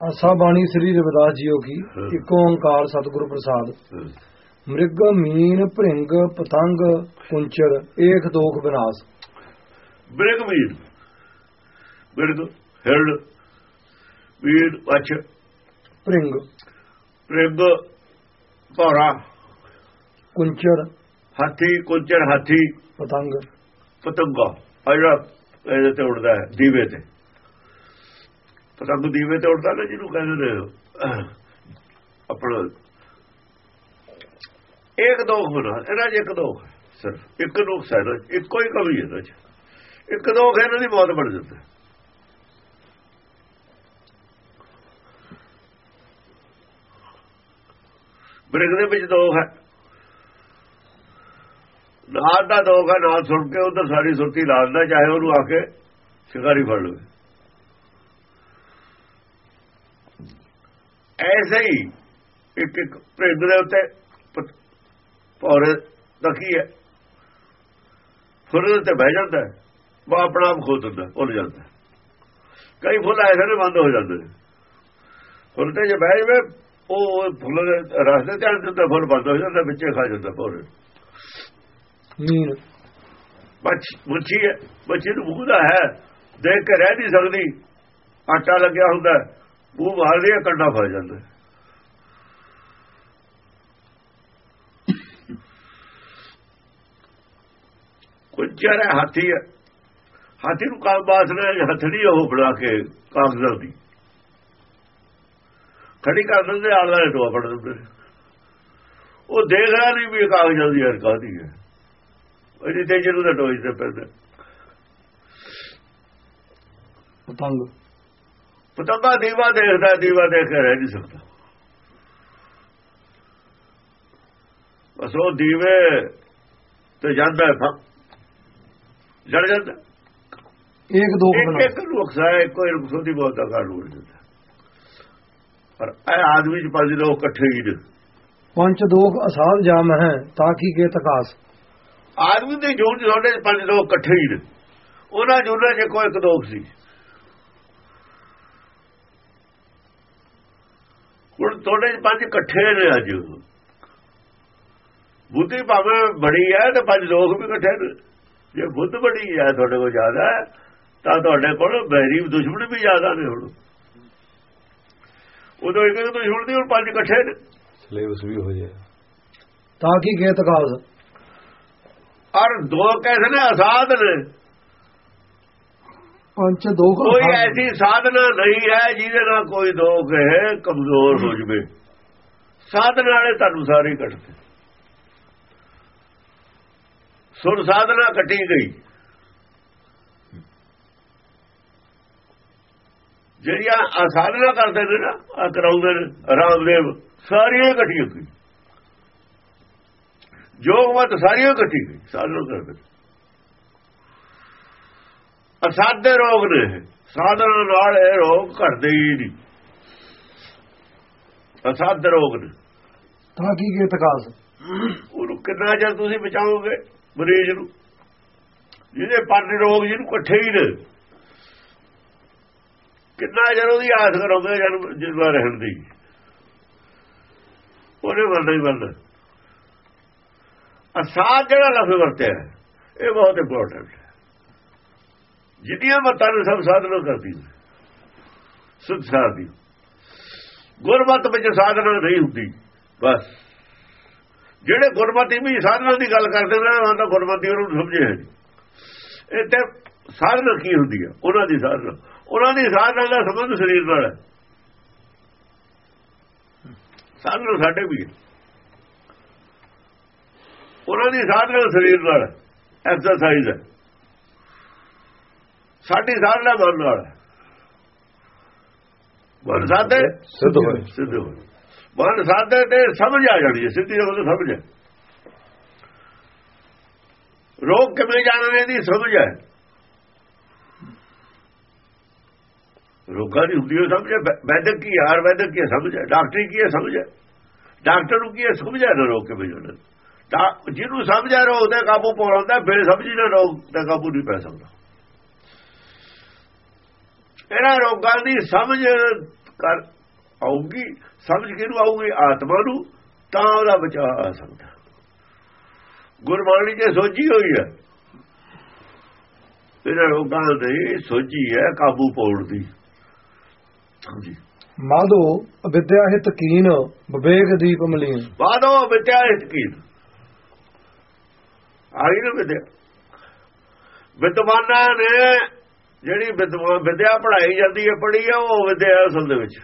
ਆਸਾ ਬਾਣੀ ਸ੍ਰੀ ਰਵਿਦਾਸ ਜੀਓ ਕੀ ਇੱਕ ਓੰਕਾਰ ਸਤਿਗੁਰੂ ਪ੍ਰਸਾਦ। ਮ੍ਰਿਗ ਮੀਨ ਭ੍ਰਿੰਗ ਪਤੰਗ ਕੁੰਚਰ ਏਕ ਦੋਖ ਵਿਨਾਸ਼ ਬ੍ਰਿਗ ਵੀਰ ਬ੍ਰਿਗ ਹਿਰਡ ਵੀਰ ਵੱਛ। ਭ੍ਰਿੰਗ। ਬ੍ਰਿਗ ਭੌਰਾ। ਕੁੰਚਰ ਹਾਥੀ ਕੁੰਚਰ ਹਾਥੀ। ਪਤੰਗ। ਪਤੰਗਾ। ਜਿਹੜਾ ਇਹਦੇ ਤੇ ਉੜਦਾ ਹੈ ਦੀਵੇ ਤੇ। ਪਤੰਗ ਦੀਵੇ ਤੇ ਉੜਦਾ ਨਾ ਜਿਹਨੂੰ ਕਹਿੰਦੇ ਨੇ ਆਪਣਾ ਇੱਕ ਦੋ ਹੋਣਾ ਇਹਨਾਂ 'ਚ ਇੱਕ ਦੋ ਸਿਰਫ। ਇੱਕ ਨੁਕਸ ਹੈ ਇੱਕੋ ਹੀ ਕਮੀ ਹੈ ਇਹਨਾਂ 'ਚ। ਇੱਕ ਦੋ ਇਹਨਾਂ ਦੀ ਮੌਤ ਬਣ ਜਾਂਦੀ ਬ੍ਰਿਗ ਦੇ ਵਿੱਚ ਦੋ ਹੈ। ਨਾਲ ਦਾ ਦੋਗਾ ਨਾਲ ਸੁਣ ਕੇ ਉਧਰ ਸਾਰੀ ਸੁਰਤੀ ਲਾਉਂਦਾ ਚਾਹੇ ਉਹਨੂੰ ਆ ਕੇ ਸ਼ਿਕਾਰੀ ਫੜ ਲਵੇ। ਐਸੇ ਹੀ ਇੱਕ ਇੱਕ ਭਿੰਦ ਦੇ ਉੱਤੇ ਪੌਰੇ ਤਕੀ ਹੈ। ਫੁੱਲ ਤੇ ਬਹਿ ਜਾਂਦਾ ਉਹ ਆਪਣਾ ਆਪ ਖੋਦ ਦਿੰਦਾ ਭੁੱਲ ਜਾਂਦਾ ਕਈ ਫੁੱਲ ਐਸੇ ਨੇ ਬੰਦ ਹੋ ਜਾਂਦੇ ਫੁੱਲ ਤੇ ਜੇ ਬਹਿ ਜਵੇ ਉਹ ਫੁੱਲ ਦੇ ਰਸਤੇ ਧਿਆਨ ਦਿੰਦਾ ਫੁੱਲ ਬੰਦ ਹੋ ਜਾਂਦਾ ਵਿੱਚੇ ਖਾ ਜਾਂਦਾ ਪੌਰੇ ਮੀਨ ਮੱਛੀ ਹੈ ਮੱਛੀ ਨੂੰ ਮੂੰਹ ਹੈ। ਦੇਖ ਕੇ ਰਹਿ ਨਹੀਂ ਸਕਦੀ। ਆਟਾ ਲੱਗਿਆ ਹੁੰਦਾ ਉਹ ਮਾਰਦੀ ਹੈ ਕੰਡਾ ਫਸ ਜਾਂਦਾ। ਕੁੰਚਰ ਹੈ ਹਾਥੀ ਹੈ ਹਾਥੀ ਨੂੰ ਕਾਲ ਬਾਸਨਾ ਹਥੜੀ ਉਹ ਬਣਾ ਕੇ ਕਾਗਜ਼ਾਂ ਦੀ। ਖੜੀ ਕਰ ਦਿੰਦੇ, ਆਲਾ ਨੇ ਟੋਆ ਫੜ ਦਿੰਦੇ। ਉਹ ਦੇਖ ਰਿਹਾ ਨਹੀਂ ਵੀ ਕਾਗਜ਼ਾਂ ਦੀ ਹਰਕਤ ਹੀ ਹੈ। ਉਹਦੀ ਤੇ ਜਿਹਨੂੰ ਦਾ ਟੋਜ ਤੇ ਪੈਂਦਾ। ਪਤੰਗ। ਪਤੰਗਾ ਦੀਵਾ ਦੇਖਦਾ ਦੀਵਾ ਦੇਖ ਕੇ ਰਹਿ ਨਹੀਂ ਸਕਦਾ। ਬਸ ਉਹ ਦੀਵੇ ਤੇ ਜਾਂਦਾ ਜੜ ਜਾਂਦਾ। ਇੱਕ ਵਿਨਾਸ਼ ਇੱਕ ਨੁਕਸਾ ਹੈ ਕੋਈ ਨੁਕਸੋਂ ਦੀ ਬਹੁਤ ਦਾ ਕਾਰਨ ਹੋ ਜਾਂਦਾ। ਪਰ ਇਹ ਆਦਮੀ ਚ ਪੰਜ ਲੋਕ ਇਕੱਠੇ ਹੀ ਨੇ। ਪੰਜ ਦੋਖ ਅਸਾਧ ਜਾਮ ਹੈ ਤਾਂ ਕੀ ਕੇ ਤਕਾਸ? ਆਦਮੀ ਦੇ ਤੁਹਾਡੇ ਚ ਪੰਜ ਲੋਕ ਇਕੱਠੇ ਹੀ ਨੇ। ਉਹਨਾਂ ਜੋਨਾਂ 'ਚ ਕੋਈ ਇੱਕ ਦੋਖ ਸੀ ਹੁਣ ਤੁਹਾਡੇ ਪੰਜ ਇਕੱਠੇ ਨੇ ਅੱਜ। ਬੁੱਧੀ ਭਾਵੇਂ ਬੜੀ ਹੈ ਤੇ ਪੰਜ ਲੋਕ ਵੀ ਇਕੱਠੇ ਨੇ। ਜੇ ਬੁੱਧ ਬੜੀ ਹੈ ਤੁਹਾਡੇ ਕੋਲ ਜ਼ਿਆਦਾ ਹੈ ਤਾਂ ਤੁਹਾਡੇ ਕੋਲ ਬਹਿਰੀ ਦੁਸ਼ਮਣ ਵੀ ਜ਼ਿਆਦਾ ਨੇ ਹੁਣ। ਉਦੋਂ ਇੱਕ ਇੱਕ ਦੁਸ਼ਮਣ ਦੀ ਹੁਣ ਪੰਜ ਇਕੱਠੇ ਨੇ। ਸਿਲੇਬਸ ਵੀ ਹੋ ਜਾਏ। ਤਾਂ ਕੀ ਕੇ ਤਕਾਸ ਔਰ ਦੋ ਕੈਸੇ ਨੇ ਆਜ਼ਾਦ ਨੇ। ਪੰਜ ਦੋਖ ਕੋਈ। ਐਸੀ ਸਾਧਨਾ ਨਹੀਂ ਹੈ ਜਿਹਦੇ ਨਾਲ ਕੋਈ ਦੋਖ ਹੈ ਕਮਜ਼ੋਰ ਹੋ ਜਵੇ। ਸਾਧਨਾ ਵਾਲੇ ਤੁਹਾਨੂੰ ਸਾਰੇ ਕੱਟਦੇ। ਸੁਰ ਸਾਧਨਾ ਕੱਟੀ ਗਈ। ਜਿਹੜੀਆਂ ਆ ਸਾਧਨਾ ਕਰਦੇ ਨੇ ਨਾ ਆ ਕਰਾਉਂਦੇ ਨੇ ਰਾਮਦੇਵ ਸਾਰੀਆਂ ਕੱਟੀਆਂ ਗਈ ਜੋਗਮਤ ਸਾਰੀਆਂ ਕੱਟੀ ਗਈ ਸਾਧਨਾ ਕਰਦੇ। ਅਸਾਧੇ ਰੋਗ ਨੇ। ਸਾਧਨਾ ਨਾਲ ਇਹ ਰੋਗ ਘਟਦੇ ਹੀ ਨਹੀਂ। ਅਸਾਧ ਰੋਗ ਨੇ। ਤਾਂ ਕੀ ਕੇ ਤਕਾਸ? ਉਹਨੂੰ ਕਿੰਨਾ ਚਿਰ ਤੁਸੀਂ ਬਚਾਓਗੇ ਮਰੀਜ਼ ਨੂੰ? ਜਿਹਦੇ ਪੰਜ ਰੋਗ ਜਿਹਨੂੰ ਇਕੱਠੇ ਹੀ ਨੇ। ਕਿੰਨਾ ਚਿਰ ਉਹਦੀ ਆਸ ਕਰੋਗੇ ਜਨਮ ਜਿੰਦਾ ਰਹਿਣ ਦੀ? ਉਹਨੇ ਮਰਨਾ ਹੀ ਮਰਨਾ। ਅਸਾਧ ਜਿਹੜਾ ਲਫ਼ਜ਼ ਵਰਤਿਆ ਇਹ ਬਹੁਤ ਇੰਪੋਰਟੈਂਟ ਜਿੰਨੀਆਂ ਜਿੱਡੀਆਂ ਮਤਾਂ ਨੂੰ ਸਭ ਸਾਧਨਾ ਕਰਦੀ ਸੁਧ ਦੀ। ਗੁਰਮਤ ਵਿੱਚ ਸਾਧਨਾ ਨਹੀਂ ਹੁੰਦੀ। ਬਸ। ਜਿਹੜੇ ਗੁਰਮਤੀ ਵੀ ਸਾਧਨਾ ਦੀ ਗੱਲ ਕਰਦੇ ਨੇ, ਉਹਨਾਂ ਦਾ ਗੁਰਮਤੀ ਉਹਨੂੰ ਸਮਝੇ ਹੈ ਨਹੀਂ। ਇਹ ਤੇ ਸਾਧਨਾ ਕੀ ਹੁੰਦੀ ਹੈ? ਉਹਨਾਂ ਦੀ ਸਾਧਨਾ। ਉਹਨਾਂ ਦੀ ਸਾਧਨਾ ਦਾ ਸੰਬੰਧ ਸਰੀਰ ਨਾਲ ਹੈ। ਸਾਧਨਾ ਸਾਡੇ ਵੀ ਹੈ। ਉਹਨਾਂ ਦੀ ਸਾਧਨਾ ਸਰੀਰ ਨਾਲ ਐਕਸਰਸਾਈਜ਼ ਹੈ। ਸਾਡੀ ਸਾਧਨਾ ਮਨ ਨਾਲ ਮਨ ਸਾਧੇ ਸਿੱਧ ਹੋਏ ਸਿੱਧ ਹੋਏ ਮਨ ਸਾਧੇ ਤੇ ਸਮਝ ਆ ਜਾਣੀ ਹੈ ਸਿੱਧੀ ਉਹ ਸਮਝ ਹੈ। ਰੋਗ ਕਿਵੇਂ ਜਾਣਨੇ ਦੀ ਸਮਝ ਹੈ। ਰੋਗਾਂ ਦੀ ਹੁੰਦੀ ਹੈ ਸਮਝ ਹੈ ਵੈਦਕ ਕੀ ਹੈ ਆਯੁਰਵੈਦਕ ਕੀ ਸਮਝ ਹੈ। ਡਾਕਟਰੀ ਕੀ ਹੈ ਸਮਝ ਹੈ। ਡਾਕਟਰ ਨੂੰ ਕੀ ਹੈ ਸਮਝ ਹੈ ਰੋਗ ਕਿਵੇਂ ਜਾਣਨ। ਤਾਂ ਜਿਹਨੂੰ ਸਮਝ ਆ ਰੋਗ ਤੇ ਕਾਬੂ ਪਾਉਂਦਾ ਫਿਰ ਸਮਝੀ ਨਾ ਰੋਗ ਤੇ ਕਾਬੂ ਨਹੀਂ ਪੈ ਸਕਦਾ। ਇਹਨਾਂ ਰੋਗਾਂ ਦੀ ਸਮਝ ਕਰ ਆਊਗੀ ਸਮਝ ਕਿਹਨੂੰ ਆਊਗੀ? ਆਤਮਾ ਨੂੰ ਤਾਂ ਉਹਦਾ ਬਚਾਅ ਆ ਸਕਦਾ। ਗੁਰਬਾਣੀ ਜੇ ਸੋਝੀ ਹੋਈ ਹੈ। ਇਹਨਾਂ ਲੋਕਾਂ ਦੇ ਸੋਝੀ ਹੈ ਕਾਬੂ ਪਾਉਣ ਦੀ। ਹਾਂਜੀ। ਮਾਧੋ ਅਵਿਦਿਆ ਹਿਤ ਕੀਨ ਵਿਵੇਕ ਦੀਪ ਮਲੀਨ। ਬਾਦੋ ਵਿਦਿਆ ਇਤਕੀਨ ਆਈ ਨਾ ਵਿਦਿਆ। ਵਿਦਵਾਨਾਂ ਨੇ ਜਿਹੜੀ ਵਿਦਵਾ- ਵਿਦਿਆ ਪੜ੍ਹਾਈ ਜਾਂਦੀ ਹੈ, ਪੜ੍ਹੀ ਹੈ ਉਹ ਵਿਦਿਆ ਅਸਲ ਦੇ ਵਿੱਚ।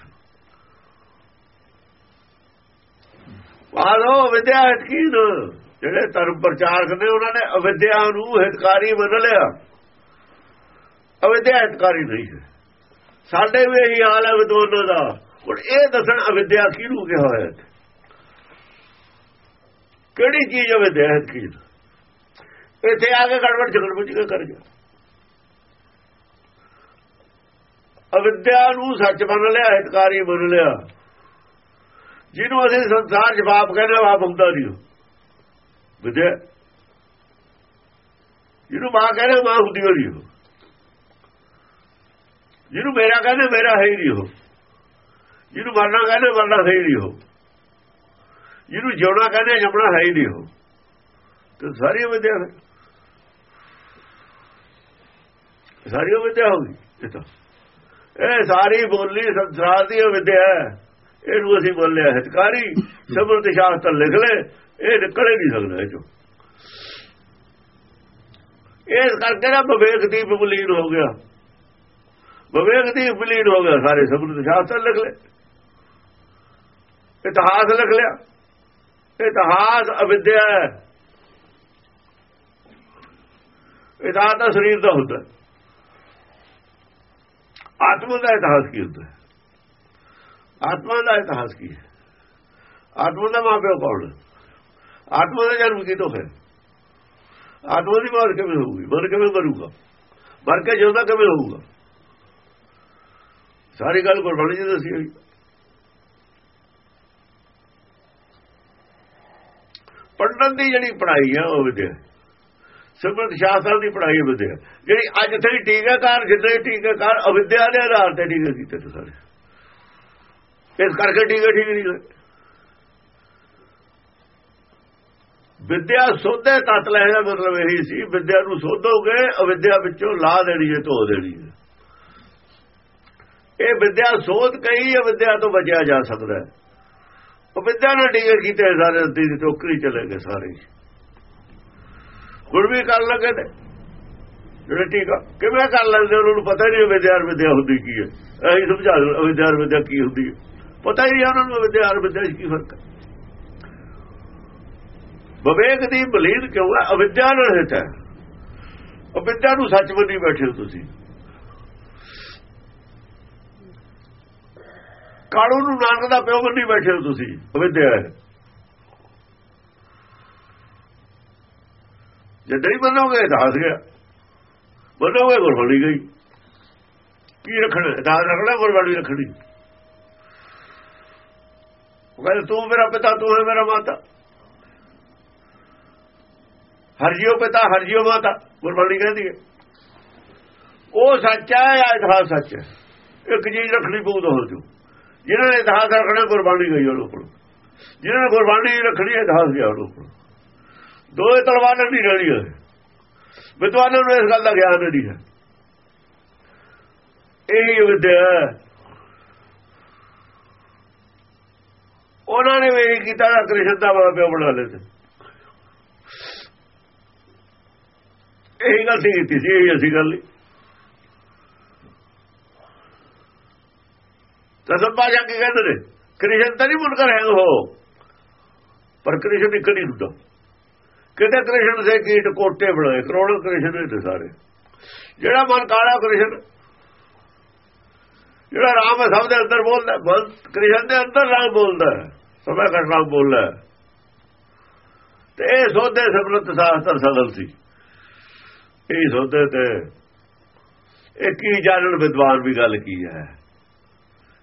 ਬਾਦੋ ਵਿਦਿਆ ਇਤਕੀਨ ਜਿਹੜੇ ਧਰਮ ਪ੍ਰਚਾਰਕ ਨੇ, ਉਹਨਾਂ ਨੇ ਅਵਿਦਿਆ ਨੂੰ ਹਿਤਕਾਰੀ ਮੰਨ ਲਿਆ। ਅਵਿਦਿਆ ਹਿਤਕਾਰੀ ਨਹੀਂ ਹੈ। ਸਾਡੇ ਵੀ ਇਹੀ ਹਾਲ ਹੈ ਵਿਦਵਾਨਾਂ ਦਾ। ਹੁਣ ਇਹ ਦੱਸਣ ਅਵਿਦਿਆ ਕਿਹਨੂੰ ਕਿਹਾ ਹੋਇਆ ਹੈ ਕਿਹੜੀ ਚੀਜ਼ ਅਵਿਦਿਆ ਹਿਤਕੀਨ ਇੱਥੇ ਆ ਕੇ ਗੜਬੜ ਝਗੜ ਬੁੱਝ ਕੇ ਕਰ ਗਿਆ। ਅਵਿਦਿਆ ਨੂੰ ਸੱਚ ਮੰਨ ਲਿਆ, ਹਿਤਕਾਰੀ ਮੰਨ ਲਿਆ। ਜਿਹਨੂੰ ਅਸੀਂ ਸੰਸਾਰ ਜਵਾਬ ਕਹਿੰਦੇ ਆਪ ਹੁੰਦਾ ਨਹੀਂ। ਵਿਦਿਆ। ਜਿਹਨੂੰ ਮਾਂ ਕਹਿੰਦੇ, ਮਾਂ ਹੁੰਦੀ ਹੋਣੀ ਉਹ ਜਿਹਨੂੰ ਮੇਰਾ ਕਹਿੰਦੇ, ਮੇਰਾ ਹੈ ਹੀ ਨਹੀਂ। ਹੋ ਜਿਹਨੂੰ ਮਰਨਾ ਕਹਿੰਦੇ, ਮਰਨਾ ਹੈ ਹੀ ਨਹੀਂ। ਹੋ ਜਿਹਨੂੰ ਜਿਉਣਾ ਕਹਿੰਦੇ ਜਮਣਾ ਹੈ ਹੀ ਨਹੀਂ। ਹੋ ਤੇ ਸਾਰੀ ਵਿਦਿਆ ਫਿਰ ਸਾਰੀ ਵਿਦਿਆ ਹੋ ਗਈ, ਇਹ ਤਾਂ। ਇਹ ਸਾਰੀ ਬੋਲੀ ਸੰਸਾਰ ਦੀ ਵਿਦਿਆ ਹੈ। ਇਹਨੂੰ ਅਸੀਂ ਬੋਲਿਆ ਹਿਤਕਾਰੀ ਸਬਰ ਸ਼ਾਸਤਰ ਲਿਖ ਲੈ, ਇਹ ਨਿਕਲੇ ਨਹੀਂ ਸਕਦਾ ਇਹ ਚੋਂ ਇਸ ਕਰਕੇ ਨਾ ਵਿਵੇਕ ਦੀਪ ਬਲੀਨ ਹੋ ਗਿਆ। ਵਿਵੇਕ ਦੀਪ ਬਲੀਨ ਹੋ ਗਿਆ, ਸਾਰੇ ਸਬਰ ਸ਼ਾਸਤਰ ਲਿਖ ਲੈ। ਇਤਿਹਾਸ ਲਿਖ ਲਿਆ। ਇਤਿਹਾਸ ਅਵਿਦਿਆ ਇਤਿਹਾਸ ਦਾ ਸਰੀਰ ਦਾ ਹੁੰਦਾ ਹੈ। ਆਤਮਾ ਦਾ ਇਤਿਹਾਸ ਕੀ ਹੁੰਦਾ? ਆਤਮਾ ਦਾ ਇਤਿਹਾਸ ਕੀ ਹੈ? ਆਤਮਾ ਦਾ ਮਾਪਿਓ ਕੌਣ ਹੈ? ਆਤਮਾ ਦਾ ਜਨਮ ਕਿਤੋਂ ਹੈ ਆਤਮਾ ਦੀ ਮੌਤ ਕਿਵੇਂ ਹੋਊਗੀ? ਮਰ ਕਿਵੇਂ ਕਰੂਗਾ ਮਰ ਕੇ ਜਿਉਂਦਾ ਕਿਵੇਂ ਹੋਊਗਾ? ਸਾਰੀ ਗੱਲ ਗੁਰਬਾਣੀ ਜੀ ਦੱਸੀ ਹੋਈ। ਪੜਨ ਦੀ ਜਿਹੜੀ ਪੜ੍ਹਾਈ ਹੈ ਉਹ ਵਿਦਿਆ ਸਿਮਰਤ ਸ਼ਾਸਤਰ ਦੀ ਪੜ੍ਹਾਈ ਹੈ ਵਿਦਿਆ ਜਿਹੜੀ ਅੱਜ ਤੱਕ ਟੀਕਾਕਾਰ ਜਿੰਨੇ ਟੀਕਾਕਾਰ, ਅਵਿਦਿਆ ਦੇ ਆਧਾਰ ਤੇ ਟੀਕੇ ਕੀਤੇ ਨੇ ਸਾਰੇ। ਇਸ ਕਰਕੇ ਟੀਕੇ ਠੀਕ ਨਹੀਂ ਹੋਏ। ਵਿਦਿਆ ਸੋਧੇ ਤਤ ਲੈਣ ਦਾ ਮਤਲਬ ਇਹੀ ਸੀ, ਵਿਦਿਆ ਨੂੰ ਸੋਧੋਗੇ, ਅਵਿਦਿਆ ਵਿੱਚੋਂ ਲਾ ਦੇਣੀ ਹੈ, ਧੋ ਦੇਣੀ ਹੈ। ਇਹ ਵਿਦਿਆ ਸੋਧ ਕਈ ਅਵਿਦਿਆ ਤੋਂ ਬਚਿਆ ਜਾ ਸਕਦਾ ਹੈ। ਉਹ ਵਿਦਿਆ ਨਾਲ ਟੀਕੇ ਕੀਤੇ ਸਾਰੇ ਦੀ ਟੋਕਰੀ ਚਲੇ ਗਏ ਸਾਰੇ। ਗੁਰ ਵੀ ਕਰ ਲਗੇ ਤੇ ਜਿਹੜੇ ਟੀਕਾ ਕਿਵੇਂ ਕਰ ਲੈਂਦੇ ਉਹਨਾਂ ਨੂੰ ਪਤਾ ਨਹੀਂ ਵਿਦਿਆ ਵਿਦਿਆ ਹੁੰਦੀ ਕੀ ਹੈ। ਐਂ ਸਮਝਾ ਦਿਓ ਵਿਦਿਆ ਵਿਦਿਆ ਕੀ ਹੁੰਦੀ ਹੈ। ਪਤਾ ਹੀ ਨਹੀਂ ਉਹਨਾਂ ਨੂੰ ਵਿਦਿਆ ਵਿਦਿਆ ਚ ਕੀ ਫ਼ਰਕ ਹੈ। ਵਿਵੇਕ ਦੀ ਬਲੀਦ ਕਿਉਂ ਹੈ? ਅਵਿਦਿਆ ਨਾਲ ਹਿੱਤ ਹੈ। ਅਵਿਦਿਆ ਨੂੰ ਸੱਚ ਮੰਨੀ ਬੈਠੇ ਹੋ ਤੁਸੀਂ। ਕਾਲੂ ਨੂੰ ਨਾਨਕ ਦਾ ਪਿਓ ਮੰਨੀ ਬੈਠੇ ਹੋ ਤੁਸੀਂ। ਅਵਿਦਿਆ ਹੈ। ਜੇ ਨਹੀਂ ਮੰਨੋਗੇ ਇਤਿਹਾਸ ਗਿਆ। ਮੰਨੋਗੇ, ਗੁਰਬਾਣੀ ਗਈ। ਕੀ ਰੱਖਣਾ? ਇਤਿਹਾਸ ਰੱਖਣਾ, ਗੁਰਬਾਣੀ ਰੱਖਣੀ। ਉਹ ਕਹਿੰਦਾ, ਤੂੰ ਮੇਰਾ ਪਿਤਾ, ਤੂੰ ਹੈ ਮੇਰਾ ਮਾਤਾ। ਹਰਜੀਓ ਪਿਤਾ, ਹਰਜੀਓ ਮਾਤਾ, ਗੁਰਬਾਣੀ ਕਹਿੰਦੀ ਹੈ। ਉਹ ਸੱਚ ਹੈ, ਜਾਂ ਇਤਿਹਾਸ ਸੱਚ ਹੈ? ਇੱਕ ਚੀਜ਼ ਰੱਖਣੀ ਪਊ ਦੋ ਜੋ ਜਿਹਨਾਂ ਨੇ ਇਤਿਹਾਸ ਰੱਖਣਾ, ਗੁਰਬਾਣੀ ਗਈ ਉਹਨਾਂ ਕੋਲ। ਜਿਹਨਾਂ ਨੇ ਗੁਰਬਾਣੀ ਰੱਖਣੀ ਇਤਿਹਾਸ ਗਿਆ ਉਹਨਾਂ ਕੋਲ। ਦੋਏ ਤਲਵਾਰਾਂ ਦੀ ਰਲੀ ਹੈ ਵਿਦਵਾਨਾਂ ਨੂੰ ਇਸ ਗੱਲ ਦਾ ਗਿਆਨ ਨਹੀਂ ਹੈ। ਇਹ ਵਿਦਿਆ ਉਹਨਾਂ ਨੇ ਵੀ ਇਹੀ ਕੀਤਾ ਤਾਂ ਕ੍ਰਿਸ਼ਨ ਦਾ ਮਾਂ ਪਿਓ ਬਣਾ ਲਏ ਇਹੀ ਗੱਲ ਸੀ ਕੀਤੀ ਸੀ, ਇਹੀ ਅਸੀਂ ਗੱਲ ਤਸਮ ਬਾਜਾ ਕੀ ਕਹਿੰਦੇ ਨੇ, ਕ੍ਰਿਸ਼ਨ ਤਾਂ ਨਹੀਂ ਮੁਨਕਰ ਹੈ ਉਹ। ਪਰ ਕ੍ਰਿਸ਼ਨ ਇੱਕ ਨਹੀਂ ਹੁੰਦਾ ਕਿਤੇ ਕ੍ਰਿਸ਼ਨ ਦੇ ਕੀਟ ਕੋਟੇ ਬਣਾਏ, ਕਰੋੜਾਂ ਕ੍ਰਿਸ਼ਨ ਨੇ ਸਾਰੇ। ਜਿਹੜਾ ਮਨ ਕਾਲਾ ਕ੍ਰਿਸ਼ਨ, ਜਿਹੜਾ ਰਾਮ ਹੈ, ਸਭ ਦੇ ਅੰਦਰ ਬੋਲਦਾ ਬਸ ਕ੍ਰਿਸ਼ਨ ਦੇ ਅੰਦਰ ਰਾਮ ਬੋਲਦਾ ਸਭਾ ਘਟ ਬੋਲਦਾ ਤੇ ਇਹ ਸੋਧੇ ਸਿਮਰਤ ਸਾਸਤਰ ਸਗਲ ਸੀ। ਇਹ ਸੋਧੇ ਤੇ ਇਹ ਕੀ ਜਾਣਨ ਵਿਦਵਾਨ ਵੀ ਗੱਲ ਕੀ ਹੈ?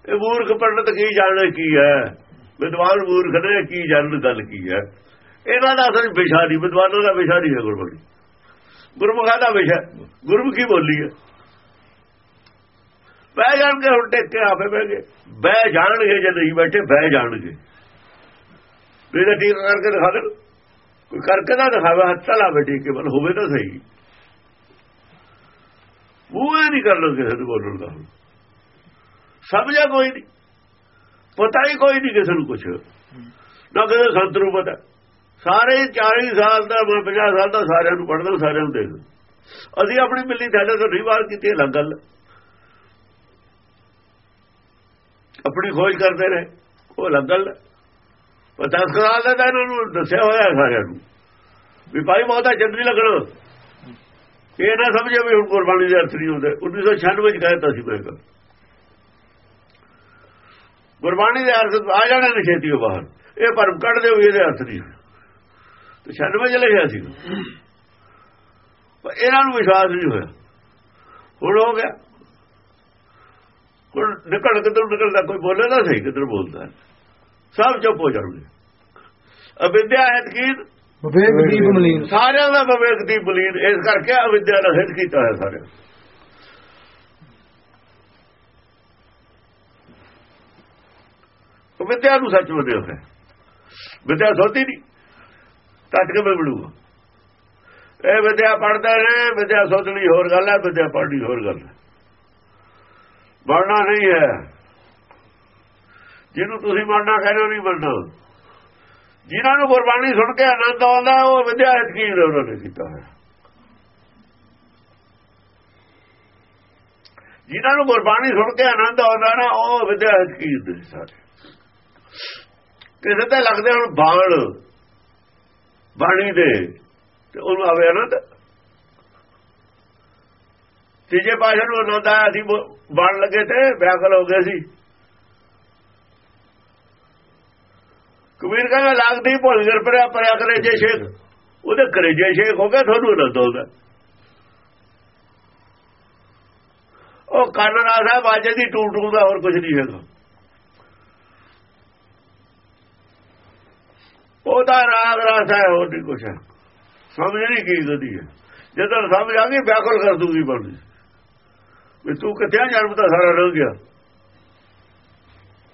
ਇਹ ਮੂਰਖ ਪੰਡਤ ਕੀ ਜਾਣਨ ਕੀ ਹੈ? ਵਿਦਵਾਨ ਮੂਰਖ ਨੇ ਕੀ ਜਾਣਨ ਗੱਲ ਕੀ ਹੈ? ਇਹਨਾਂ ਦਾ ਅਸਲ ਵਿਸ਼ਾ ਨਹੀਂ, ਵਿਦਵਾਨਾਂ ਦਾ ਵਿਸ਼ਾ ਨਹੀਂ ਹੈ ਗੁਰਬਾਣੀ ਗੁਰਮੁਖਾਂ ਦਾ ਵਿਸ਼ਾ ਗੁਰਮੁਖੀ ਬੋਲੀ ਹੈ। ਬਹਿ ਜਾਣਗੇ ਹੁਣ ਟਿਕ ਕੇ ਆਪੇ ਬਹਿ ਗਏ। ਬਹਿ ਜਾਣਗੇ ਜੇ ਨਹੀਂ ਬੈਠੇ, ਬਹਿ ਜਾਣਗੇ। ਨਹੀਂ ਤਾਂ ਠੀਕ ਕਰਕੇ ਦਿਖਾ ਦੇਣ। ਕੋਈ ਕਰਕੇ ਨਾ ਦਿਖਾਵੇ, ਹੱਥ ਲਾ ਬੈਠੀ ਕੇ ਬਲ ਹੋਵੇ ਤਾਂ ਸਹੀ। ਉਹ ਇਹ ਕਰ ਕਰਨਾ ਕਿਸੇ ਨੂੰ ਬੋਲਣ ਦਾ। ਸਮਝਿਆ ਕੋਈ ਨਹੀਂ। ਪਤਾ ਹੀ ਕੋਈ ਨਹੀਂ ਕਿਸੇ ਨੂੰ ਕੁਛ। ਨਾ ਕਿਸੇ ਸੰਤ ਨੂੰ ਪਤਾ। ਸਾਰੇ 40 ਸਾਲ ਦਾ 50 ਸਾਲ ਦਾ ਸਾਰਿਆਂ ਨੂੰ ਪੜ੍ਹਦਾ, ਸਾਰਿਆਂ ਨੂੰ ਦੇਖ ਅਸੀਂ ਆਪਣੀ ਮਿੱਲੀ ਥੈਲੇ ਤੋਂ ਨਹੀਂ ਬਾਹਰ ਕੀਤੀ ਅਲੱਗ ਗੱਲ ਆਪਣੀ ਖੋਜ ਕਰਦੇ ਰਹੇ, ਉਹ ਅਲੱਗ ਗੱਲ ਪਤਾ ਸਾਲ ਦਾ ਤਾਂ ਇਹਨਾਂ ਨੂੰ ਦੱਸਿਆ ਹੋਇਆ ਸਾਰਿਆਂ ਨੂੰ ਵੀ ਭਾਈ ਬਹੁਤਾ ਚੰਦ ਨਹੀਂ ਲੱਗਣਾ। ਇਹ ਨਾ ਸਮਝੋ ਵੀ ਹੁਣ ਕੁਰਬਾਨੀ ਦੇ ਅਰਥ ਨਹੀਂ ਹੁੰਦੇ 1996 ਵਿੱਚ ਕਹਿਤਾ ਸੀ ਮੈਂ ਕਿਹਾ ਗੁਰਬਾਣੀ ਦੇ ਅਰਥ ਆ ਜਾਣੇ ਨੇ ਛੇਤੀ ਉਹ ਬਾਹਰ। ਇਹ ਭਰਮ ਕੱਢ ਦਿਓ ਇਹਦੇ ਅਰਥ ਨਹੀਂ। ਤੇ 96 ਚ ਲਿਖਿਆ ਸੀ। ਪਰ ਇਹਨਾਂ ਨੂੰ ਵਿਸ਼ਵਾਸ ਨਹੀਂ ਹੋਇਆ। ਹੁਣ ਹੋ ਗਿਆ। ਹੁਣ ਨਿਕਲ ਕਿੱਧਰ ਨਿਕਲਦਾ ਕੋਈ ਬੋਲੇ ਨਾ ਸਹੀ ਕਿੱਧਰ ਬੋਲਦਾ ਸਭ ਚੁੱਪ ਹੋ ਜਾਣਗੇ। ਅਵਿਦਿਆ ਹੈ ਤਕੀਨ ਵਿਵੇਕ ਦੀਪ ਮਲੀਨ। ਸਾਰਿਆਂ ਦਾ ਵਿਵੇਕ ਦੀ ਬਲੀਨ ਇਸ ਕਰਕੇ ਅਵਿਦਿਆ ਦਾ ਹਿੱਤ ਕੀਤਾ ਹੈ ਸਾਰਿਆਂ ਵਿਦਿਆ ਨੂੰ ਸੱਚ ਮੰਨਿਆ ਹੋਇਆ। ਵਿਦਿਆ ਸੋਤੀ ਨਹੀਂ। ਟੱਟ ਕਿਵੇਂ ਮਿਲੂਗਾ। ਇਹ ਵਿਦਿਆ ਪੜਦਾ ਨੇ, ਵਿਦਿਆ ਸੋਚਣੀ ਹੋਰ ਗੱਲ ਹੈ, ਵਿਦਿਆ ਪੜ੍ਹਨੀ ਹੋਰ ਗੱਲ ਹੈ। ਬਣਨਾ ਨਹੀਂ ਹੈ। ਜਿਹਨੂੰ ਤੁਸੀਂ ਮੰਨਣਾ ਕਹਿੰਦੇ ਹੋ ਨਹੀਂ ਮੰਨਣਾ ਜਿਨ੍ਹਾਂ ਨੂੰ ਗੁਰਬਾਣੀ ਸੁਣ ਕੇ ਆਨੰਦ ਆਉਂਦਾ, ਉਹ ਵਿਦਿਆ ਯਕੀਨ ਉਹਨਾਂ ਨੇ ਕੀਤਾ ਹੈ ਜਿਨ੍ਹਾਂ ਨੂੰ ਗੁਰਬਾਣੀ ਸੁਣ ਕੇ ਆਨੰਦ ਆਉਂਦਾ ਨਾ, ਉਹ ਵਿਦਿਆ ਯਕੀਨ ਦੇ ਸਾਰੇ। ਕਿਸੇ ਤੇ ਲੱਗਦੇ ਹੁਣ ਬਾਣ। ਬਾਣੀ ਦੇ, ਤੇ ਉਹਨੂੰ ਆਵੇ ਅਨੰਦ ਤੀਜੇ ਪਾਸ਼ਾ ਨੂੰ ਆਨੰਦ ਆਇਆ ਸੀ ਬਾਣ ਲੱਗੇ ਤੇ ਵਿਆਕਲ ਹੋ ਗਏ ਸੀ। ਕਬੀਰ ਕਹਿੰਦਾ ਲੱਗਦੀ ਭੁੱਲ ਗਰ ਪਰਿਆ ਪਰਿਆ ਕਰੇ ਜੇ ਸ਼ੇਖ। ਉਹਦੇ ਕਰੇ ਜੇ ਸ਼ੇਖ ਹੋ ਗਿਆ ਤੁਹਾਨੂੰ ਅਨੰਦ ਆਉਂਦਾ। ਉਹ ਕੰਨ ਸਾਹਿਬ ਬਾਜੇ ਦੀ ਟੂ ਟੂ ਦਾ ਹੋਰ ਕੁਝ ਨਹੀਂ ਹੈਗਾ। ਉਹਦਾ ਰਾਗ ਰਸ ਹੈ, ਹੋਰ ਨਹੀਂ ਕੁਛ ਹੈ। ਸਮਝ ਨਹੀਂ ਕੀ ਗਦੀ ਹੈ। ਜਦੋਂ ਸਮਝ ਆ ਗਈ ਵਿਆਕਲ ਕਰ ਦੂਗੀ ਬਣਦੀ ਵੀ ਤੂੰ ਕਿੱਥੇ ਜਨਮ ਦਾ ਸਾਰਾ ਰਹਿ ਗਿਆ।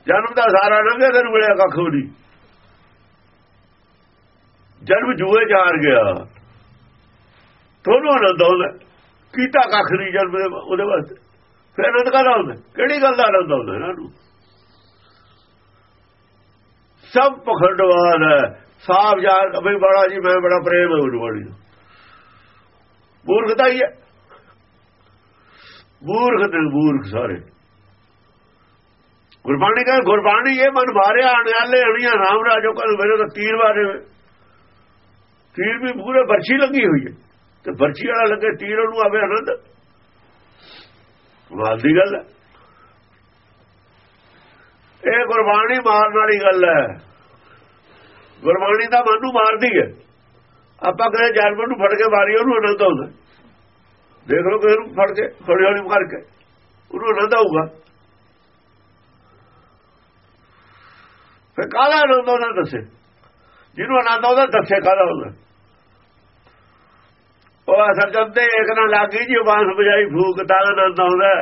ਜਨਮ ਦਾ ਸਾਰਾ ਰਹਿ ਗਿਆ, ਤੈਨੂੰ ਮਿਲਿਆ ਕੱਖ ਵੀ ਜਨਮ ਜੂਏ ਜਾਰ ਗਿਆ। ਤੁਹਾਨੂੰ ਆਨੰਦ ਆਉਂਦਾ ਕੀਤਾ ਕੱਖ ਨਹੀਂ ਜਨਮ ਉਹਦੇ ਵਾਸਤੇ। ਫਿਰ ਆਨੰਦ ਕਾਹਦਾ ਆਉਂਦਾ ਕਿਹੜੀ ਗੱਲ ਦਾ ਆਨੰਦ ਆਉਂਦਾ ਇਹਨਾਂ ਨੂੰ? ਸਭ ਪਖੰਡਵਾਦ ਹੈ। ਸਾਫ਼ ਜਾਣ ਅਬੇ ਬੜਾ ਜੀ, ਮੈਂ ਬੜਾ ਪ੍ਰੇਮ ਹੈ ਗੁਰਬਾਣੀ ਦਾ। ਮੂਰਖਤਾ ਹੀ ਹੈ। ਮੂਰਖ ਤੇ ਮੂਰਖ ਸਾਰੇ। ਗੁਰਬਾਣੀ ਕਹਿੰਦਾ, ਗੁਰਬਾਣੀ ਇਹ ਮਨ ਮਾਰਿਆ ਅਣਿਆਲੇ ਵਾਲੇ ਅਣੀਆਂ, ਰਾਮ ਰਾਜੋ ਕੋਲ ਮੇਰੇ ਤਾਂ ਤੀਰ ਮਾਰੇ ਤੀਰ ਵੀ ਪੂਰੇ ਵਰਛੀ ਲੱਗੀ ਹੋਈ ਹੈ। ਤੇ ਵਰਛੀ ਵਾਲਾ ਲੱਗੇ ਤੀਰ, ਉਹਨੂੰ ਆਵੇ ਆਨੰਦ। ਕਮਾਲ ਦੀ ਗੱਲ ਹੈ। ਇਹ ਗੁਰਬਾਣੀ ਮਾਰਨ ਵਾਲੀ ਗੱਲ ਹੈ। ਗੁਰਬਾਣੀ ਦਾ ਮਨ ਨੂੰ ਮਾਰਦੀ ਹੈ। ਆਪਾਂ ਕਹੇ ਜਾਨਵਰ ਨੂੰ ਫੜ ਕੇ ਮਾਰੀ, ਉਹਨੂੰ ਆਨੰਦ ਆਉਂਦਾ। ਦੇਖ ਲਓ ਕਿਸੇ ਨੂੰ ਫੜ ਕੇ ਹੌਲੀ ਹੌਲੀ ਮਾਰ ਕੇ, ਉਹਨੂੰ ਆਨੰਦ ਆਊਗਾ। ਫਿਰ ਕਾਹਦਾ ਆਨੰਦ ਉਹਨਾਂ ਦੱਸੇ? ਜਿਹਨੂੰ ਆਨੰਦ ਆਉਂਦਾ, ਦੱਸੇ ਕਾਹਦਾ ਆਉਂਦਾ। ਉਹ ਅਸਰ ਜੰਦੇ ਇੱਕ ਨਾਲ ਲੱਗੀ ਜੀ, ਬਾਂਸ ਵਜਾਈ ਫੂਕ, ਤਾਂ ਆਨੰਦ ਆਉਂਦਾ।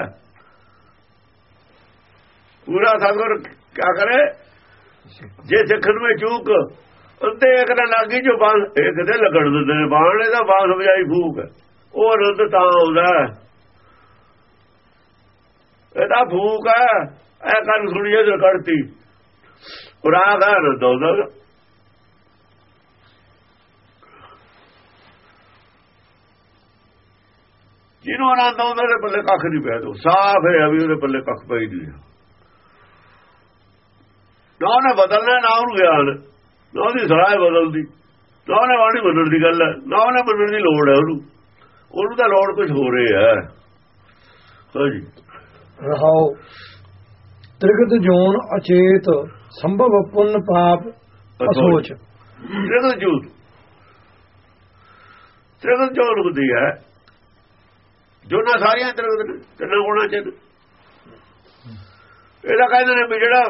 ਪੂਰਾ ਸਤਗੁਰ ਕਿਆ ਕਰੇ? ਜੇ ਸਿੱਖਣ ਵਿੱਚ ਚੂਕ ਉੱਤੇ ਇੱਕ ਨਾਲ ਲੱਗੀ ਜੋ ਬਾਂਸ ਇੱਕ ਤੇ ਲੱਗਣ ਦਿੰਦੇ ਨੇ ਬਾਣ ਇਹਦਾ ਬਾਂਸ ਵਜਾਈ ਫੂਕ ਉਹ ਆਨੰਦ ਤਾਂ ਆਉਂਦਾ ਇਹਦਾ ਫੂਕ ਹੈ। ਇਹ ਕੰਨ ਸੁਣੀਏ ਤੇ ਕੜਤੀ ਰਾਗ ਹੈ ਆਨੰਦ ਆਉਂਦਾ ਜਿਹਨੂੰ ਆਨੰਦ ਆਉਂਦਾ ਉਹਦੇ ਪੱਲੇ ਕੱਖ ਨਹੀਂ ਪਿਆ ਤੋ। ਸਾਫ਼ ਹੈ ਵੀ ਉਹਦੇ ਪੱਲੇ ਕੱਖ ਪਈ ਨਹੀਂ ਨਾ ਉਹਨੇ ਬਦਲਣਾ, ਨਾ ਉਹਨੂੰ ਗਿਆਨ। ਨਾ ਉਹਦੀ ਸਲਾਹ ਬਦਲਦੀ ਨਾ ਉਹਨੇ ਬਾਣੀ ਬਦਲਣ ਦੀ ਗੱਲ ਹੈ ਨਾ ਉਹਨੇ ਬਦਲਣ ਦੀ ਲੋੜ ਹੈ ਉਹਨੂੰ। ਉਹਨੂੰ ਤਾਂ ਲੋੜ ਕੁਝ ਹੋ ਰਿਹਾ ਹੈ। ਹਾਂਜੀ। ਰਹਾਓ। ਤ੍ਰਿਗਤ ਜੋਨ ਅਚੇਤ ਸੰਭਵ ਪੁੰਨ ਪਾਪ ਅਸੋਚ। ਤ੍ਰਿਗਤ ਜੂਤ ਤ੍ਰਿਗਤ ਜੋਨ ਹੁੰਦੀ ਹੈ। ਜੋ ਨਾ ਸਾਰੀਆਂ ਤ੍ਰਿਗਤ ਨੇ ਤਿੰਨਾਂ ਗੁਣਾ ਚ। ਇਹਦਾ ਕਹਿੰਦੇ ਨੇ ਵੀ ਜਿਹੜਾ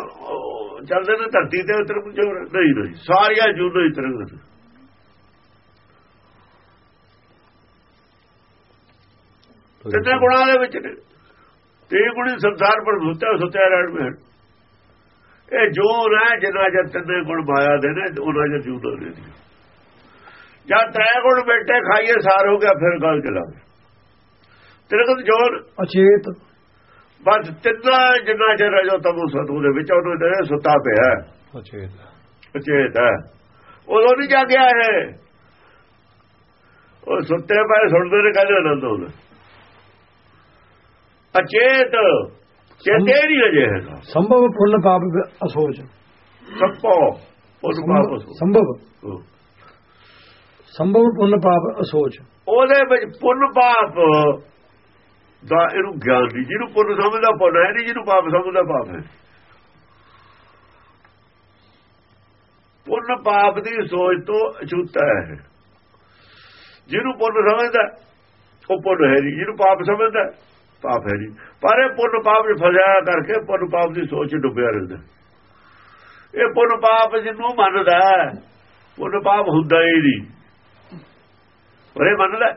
ਚੱਲਦੇ ਨੇ ਧਰਤੀ ਤੇ ਤ੍ਰਿਗਤ ਜੋਨ ਨਹੀਂ ਨਹੀਂ ਸਾਰੀਆਂ ਜੂਨਾਂ ਹੀ ਤ੍ਰਿਗਤ ਨੇ। ਤਿੰਨੇ ਗੁਣਾ ਦੇ ਵਿੱਚ ਨੇ? ਤੇ ਗੁਣੀ ਸੰਸਾਰ ਪਰ ਸੁੱਤਿਆ ਸੁੱਤਿਆ ਰਹਿਣ ਵਿੱਚ ਇਹ ਜੋ ਨਾ ਜਿੰਨਾ ਜਦ ਤਿੰਨੇ ਗੁਣ ਮਾਇਆ ਦੇ ਨੇ ਉਹਨਾਂ ਜਦ ਜੂਦੋ ਦੇ ਦੀ ਜਦ ਤ੍ਰੈ ਗੁਣ ਬੇਟੇ ਖਾਈਏ ਸਾਰ ਹੋ ਗਿਆ ਫਿਰ ਗੱਲ ਚਲਾ ਤਿਰਕਤ ਜੋਰ? ਅਚੇਤ ਬਸ ਤਿੰਨਾ ਜਿੰਨਾ ਚਿਰ ਜੋ ਤਮੋ ਸਤੂ ਦੇ ਵਿੱਚ ਉਹਨੂੰ ਦੇ ਸੁੱਤਾ ਪਿਆ ਅਚੇਤ ਅਚੇਤ ਹੈ। ਉਦੋਂ ਨਹੀਂ ਜਾਗਿਆ ਹੈ ਉਹ ਸੁੱਤੇ ਪਏ ਸੁਣਦੇ ਨੇ ਕਹਿੰਦੇ ਆਨੰਦ ਆਉਂਦਾ। ਅਚੇਤ। ਚੇਤੇ ਨਹੀਂ ਅਜੇ ਹੈਗਾ। ਸੰਭਵ ਪੁੰਨ ਪਾਪ ਅਸੋਚ। ਸੱਪੋ ਉਸ ਪਾਪ ਸੰਭਵ। ਸੰਭਵ ਪੁੰਨ ਪਾਪ ਅਸੋਚ। ਉਹਦੇ ਵਿੱਚ ਪੁੰਨ ਪਾਪ ਦਾ ਇਹਨੂੰ ਗਿਆਨ ਨਹੀਂ, ਜਿਹਨੂੰ ਪੁੰਨ ਸਮਝਦਾ ਪੁੰਨ ਹੈ ਨਹੀਂ, ਜਿਹਨੂੰ ਪਾਪ ਸਮਝਦਾ ਪਾਪ ਹੈ। ਪੁੰਨ ਪਾਪ ਦੀ ਸੋਚ ਤੋਂ ਅਛੂਤਾ ਹੈ। ਜਿਹਨੂੰ ਪੁੰਨ ਸਮਝਦਾ, ਉਹ ਪੁੰਨ ਹੈ ਨਹੀਂ, ਜਿਹਨੂੰ ਪਾਪ ਸਮਝਦਾ, ਪਾਪ ਹੈ ਨਹੀਂ। ਪਰ ਇਹ ਪੁੰਨ ਪਾਪ ਵਿੱਚ ਫਸਿਆ ਕਰਕੇ ਪੁੰਨ ਪਾਪ ਦੀ ਸੋਚ 'ਚ ਡੁੱਬਿਆ ਰਹਿੰਦਾ। ਇਹ ਪੁੰਨ ਪਾਪ ਜਿਹਨੂੰ ਮੰਨਦਾ ਪੁੰਨ ਪਾਪ ਹੁੰਦਾ ਹੀ ਨਹੀਂ। ਪਰ ਇਹ ਮੰਨਦਾ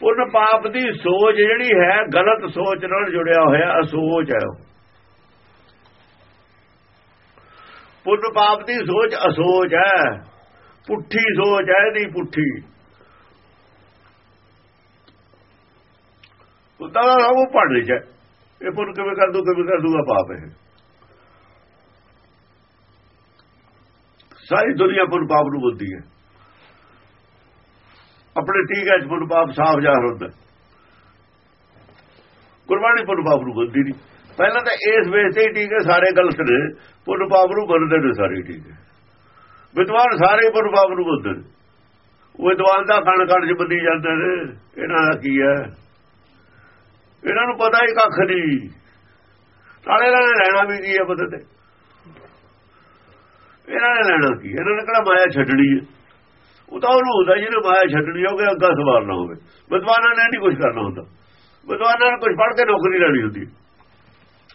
ਪੁੰਨ ਪਾਪ ਦੀ ਸੋਚ ਜਿਹੜੀ ਹੈ, ਗਲਤ ਸੋਚ ਨਾਲ ਜੁੜਿਆ ਹੋਇਆ, ਅਸੋਚ ਹੈ ਉਹ। ਪੁੰਨ ਪਾਪ ਦੀ ਸੋਚ ਅਸੋਚ ਹੈ। ਪੁੱਠੀ ਸੋਚ ਹੈ ਦੀ ਪੁੱਠੀ ਉਹਦਾ ਉਹ ਪੜ ਲਿਆ ਇਹ ਪੁੰਨ ਕਿਵੇਂ ਕਰ ਦੂ, ਕਿਵੇਂ ਕਰ ਦੂਗਾ ਪਾਪ ਇਹ? ਸਾਰੀ ਦੁਨੀਆ ਪੁੰਨ ਪਾਪ ਨੂੰ ਬੁੱਧੀ ਹੈ। ਆਪਣੇ ਟੀਕਾ ਚ ਪੁੰਨ ਪਾਪ ਸਾਫ਼ ਜ਼ਾਹਰ ਹੁੰਦਾ ਗੁਰਬਾਣੀ ਪੁੰਨ ਪਾਪ ਨੂੰ ਬੁੱਧੀ ਨਹੀਂ। ਪਹਿਲਾਂ ਤਾਂ ਇਸ ਵੇਸ ਤੇ ਹੀ ਟੀਕੇ ਸਾਰੇ ਗਲਤ ਨੇ। ਪੁੰਨ ਪਾਪ ਨੂੰ ਮੰਨਦੇ ਨੇ, ਸਾਰੇ ਟੀਕੇ ਵਿਦਵਾਨ ਸਾਰੇ ਪੁਰ ਪਾਪ ਨੂੰ ਮੰਨਦੇ ਨੇ। ਵਿਦਵਾਨ ਦਾ ਕਣ ਕਣ ਚ ਬੰਦੀ ਜਾਂਦੇ ਨੇ। ਇਹਨਾਂ ਦਾ ਕੀ ਹੈ? ਇਹਨਾਂ ਨੂੰ ਪਤਾ ਹੀ ਕੱਖ ਨਹੀਂ। ਨਾਲੇ ਇਹਨਾਂ ਨੇ ਲੈਣਾ ਵੀ ਕੀ ਹੈ ਪਤਾ ਤੇ? ਇਹਨਾਂ ਨੇ ਲੈਣਾ ਕੀ ਇਹਨਾਂ ਨੇ ਕਿਹੜਾ ਮਾਇਆ ਛੱਡਣੀ ਹੈ? ਉਹ ਤਾਂ ਉਹਨੂੰ ਹੁੰਦਾ ਜਿਹਨੇ ਮਾਇਆ ਛੱਡਣੀ ਹੋਵੇ ਅੱਗਾ ਸਵਾਰਨਾ ਹੋਵੇ। ਵਿਦਵਾਨਾਂ ਨੇ ਨਹੀਂ ਕੁਝ ਕਰਨਾ ਹੁੰਦਾ। ਵਿਦਵਾਨਾਂ ਨੇ ਕੁਝ ਪੜ੍ਹ ਕੇ ਨੌਕਰੀ ਲੈਣੀ ਹੁੰਦੀ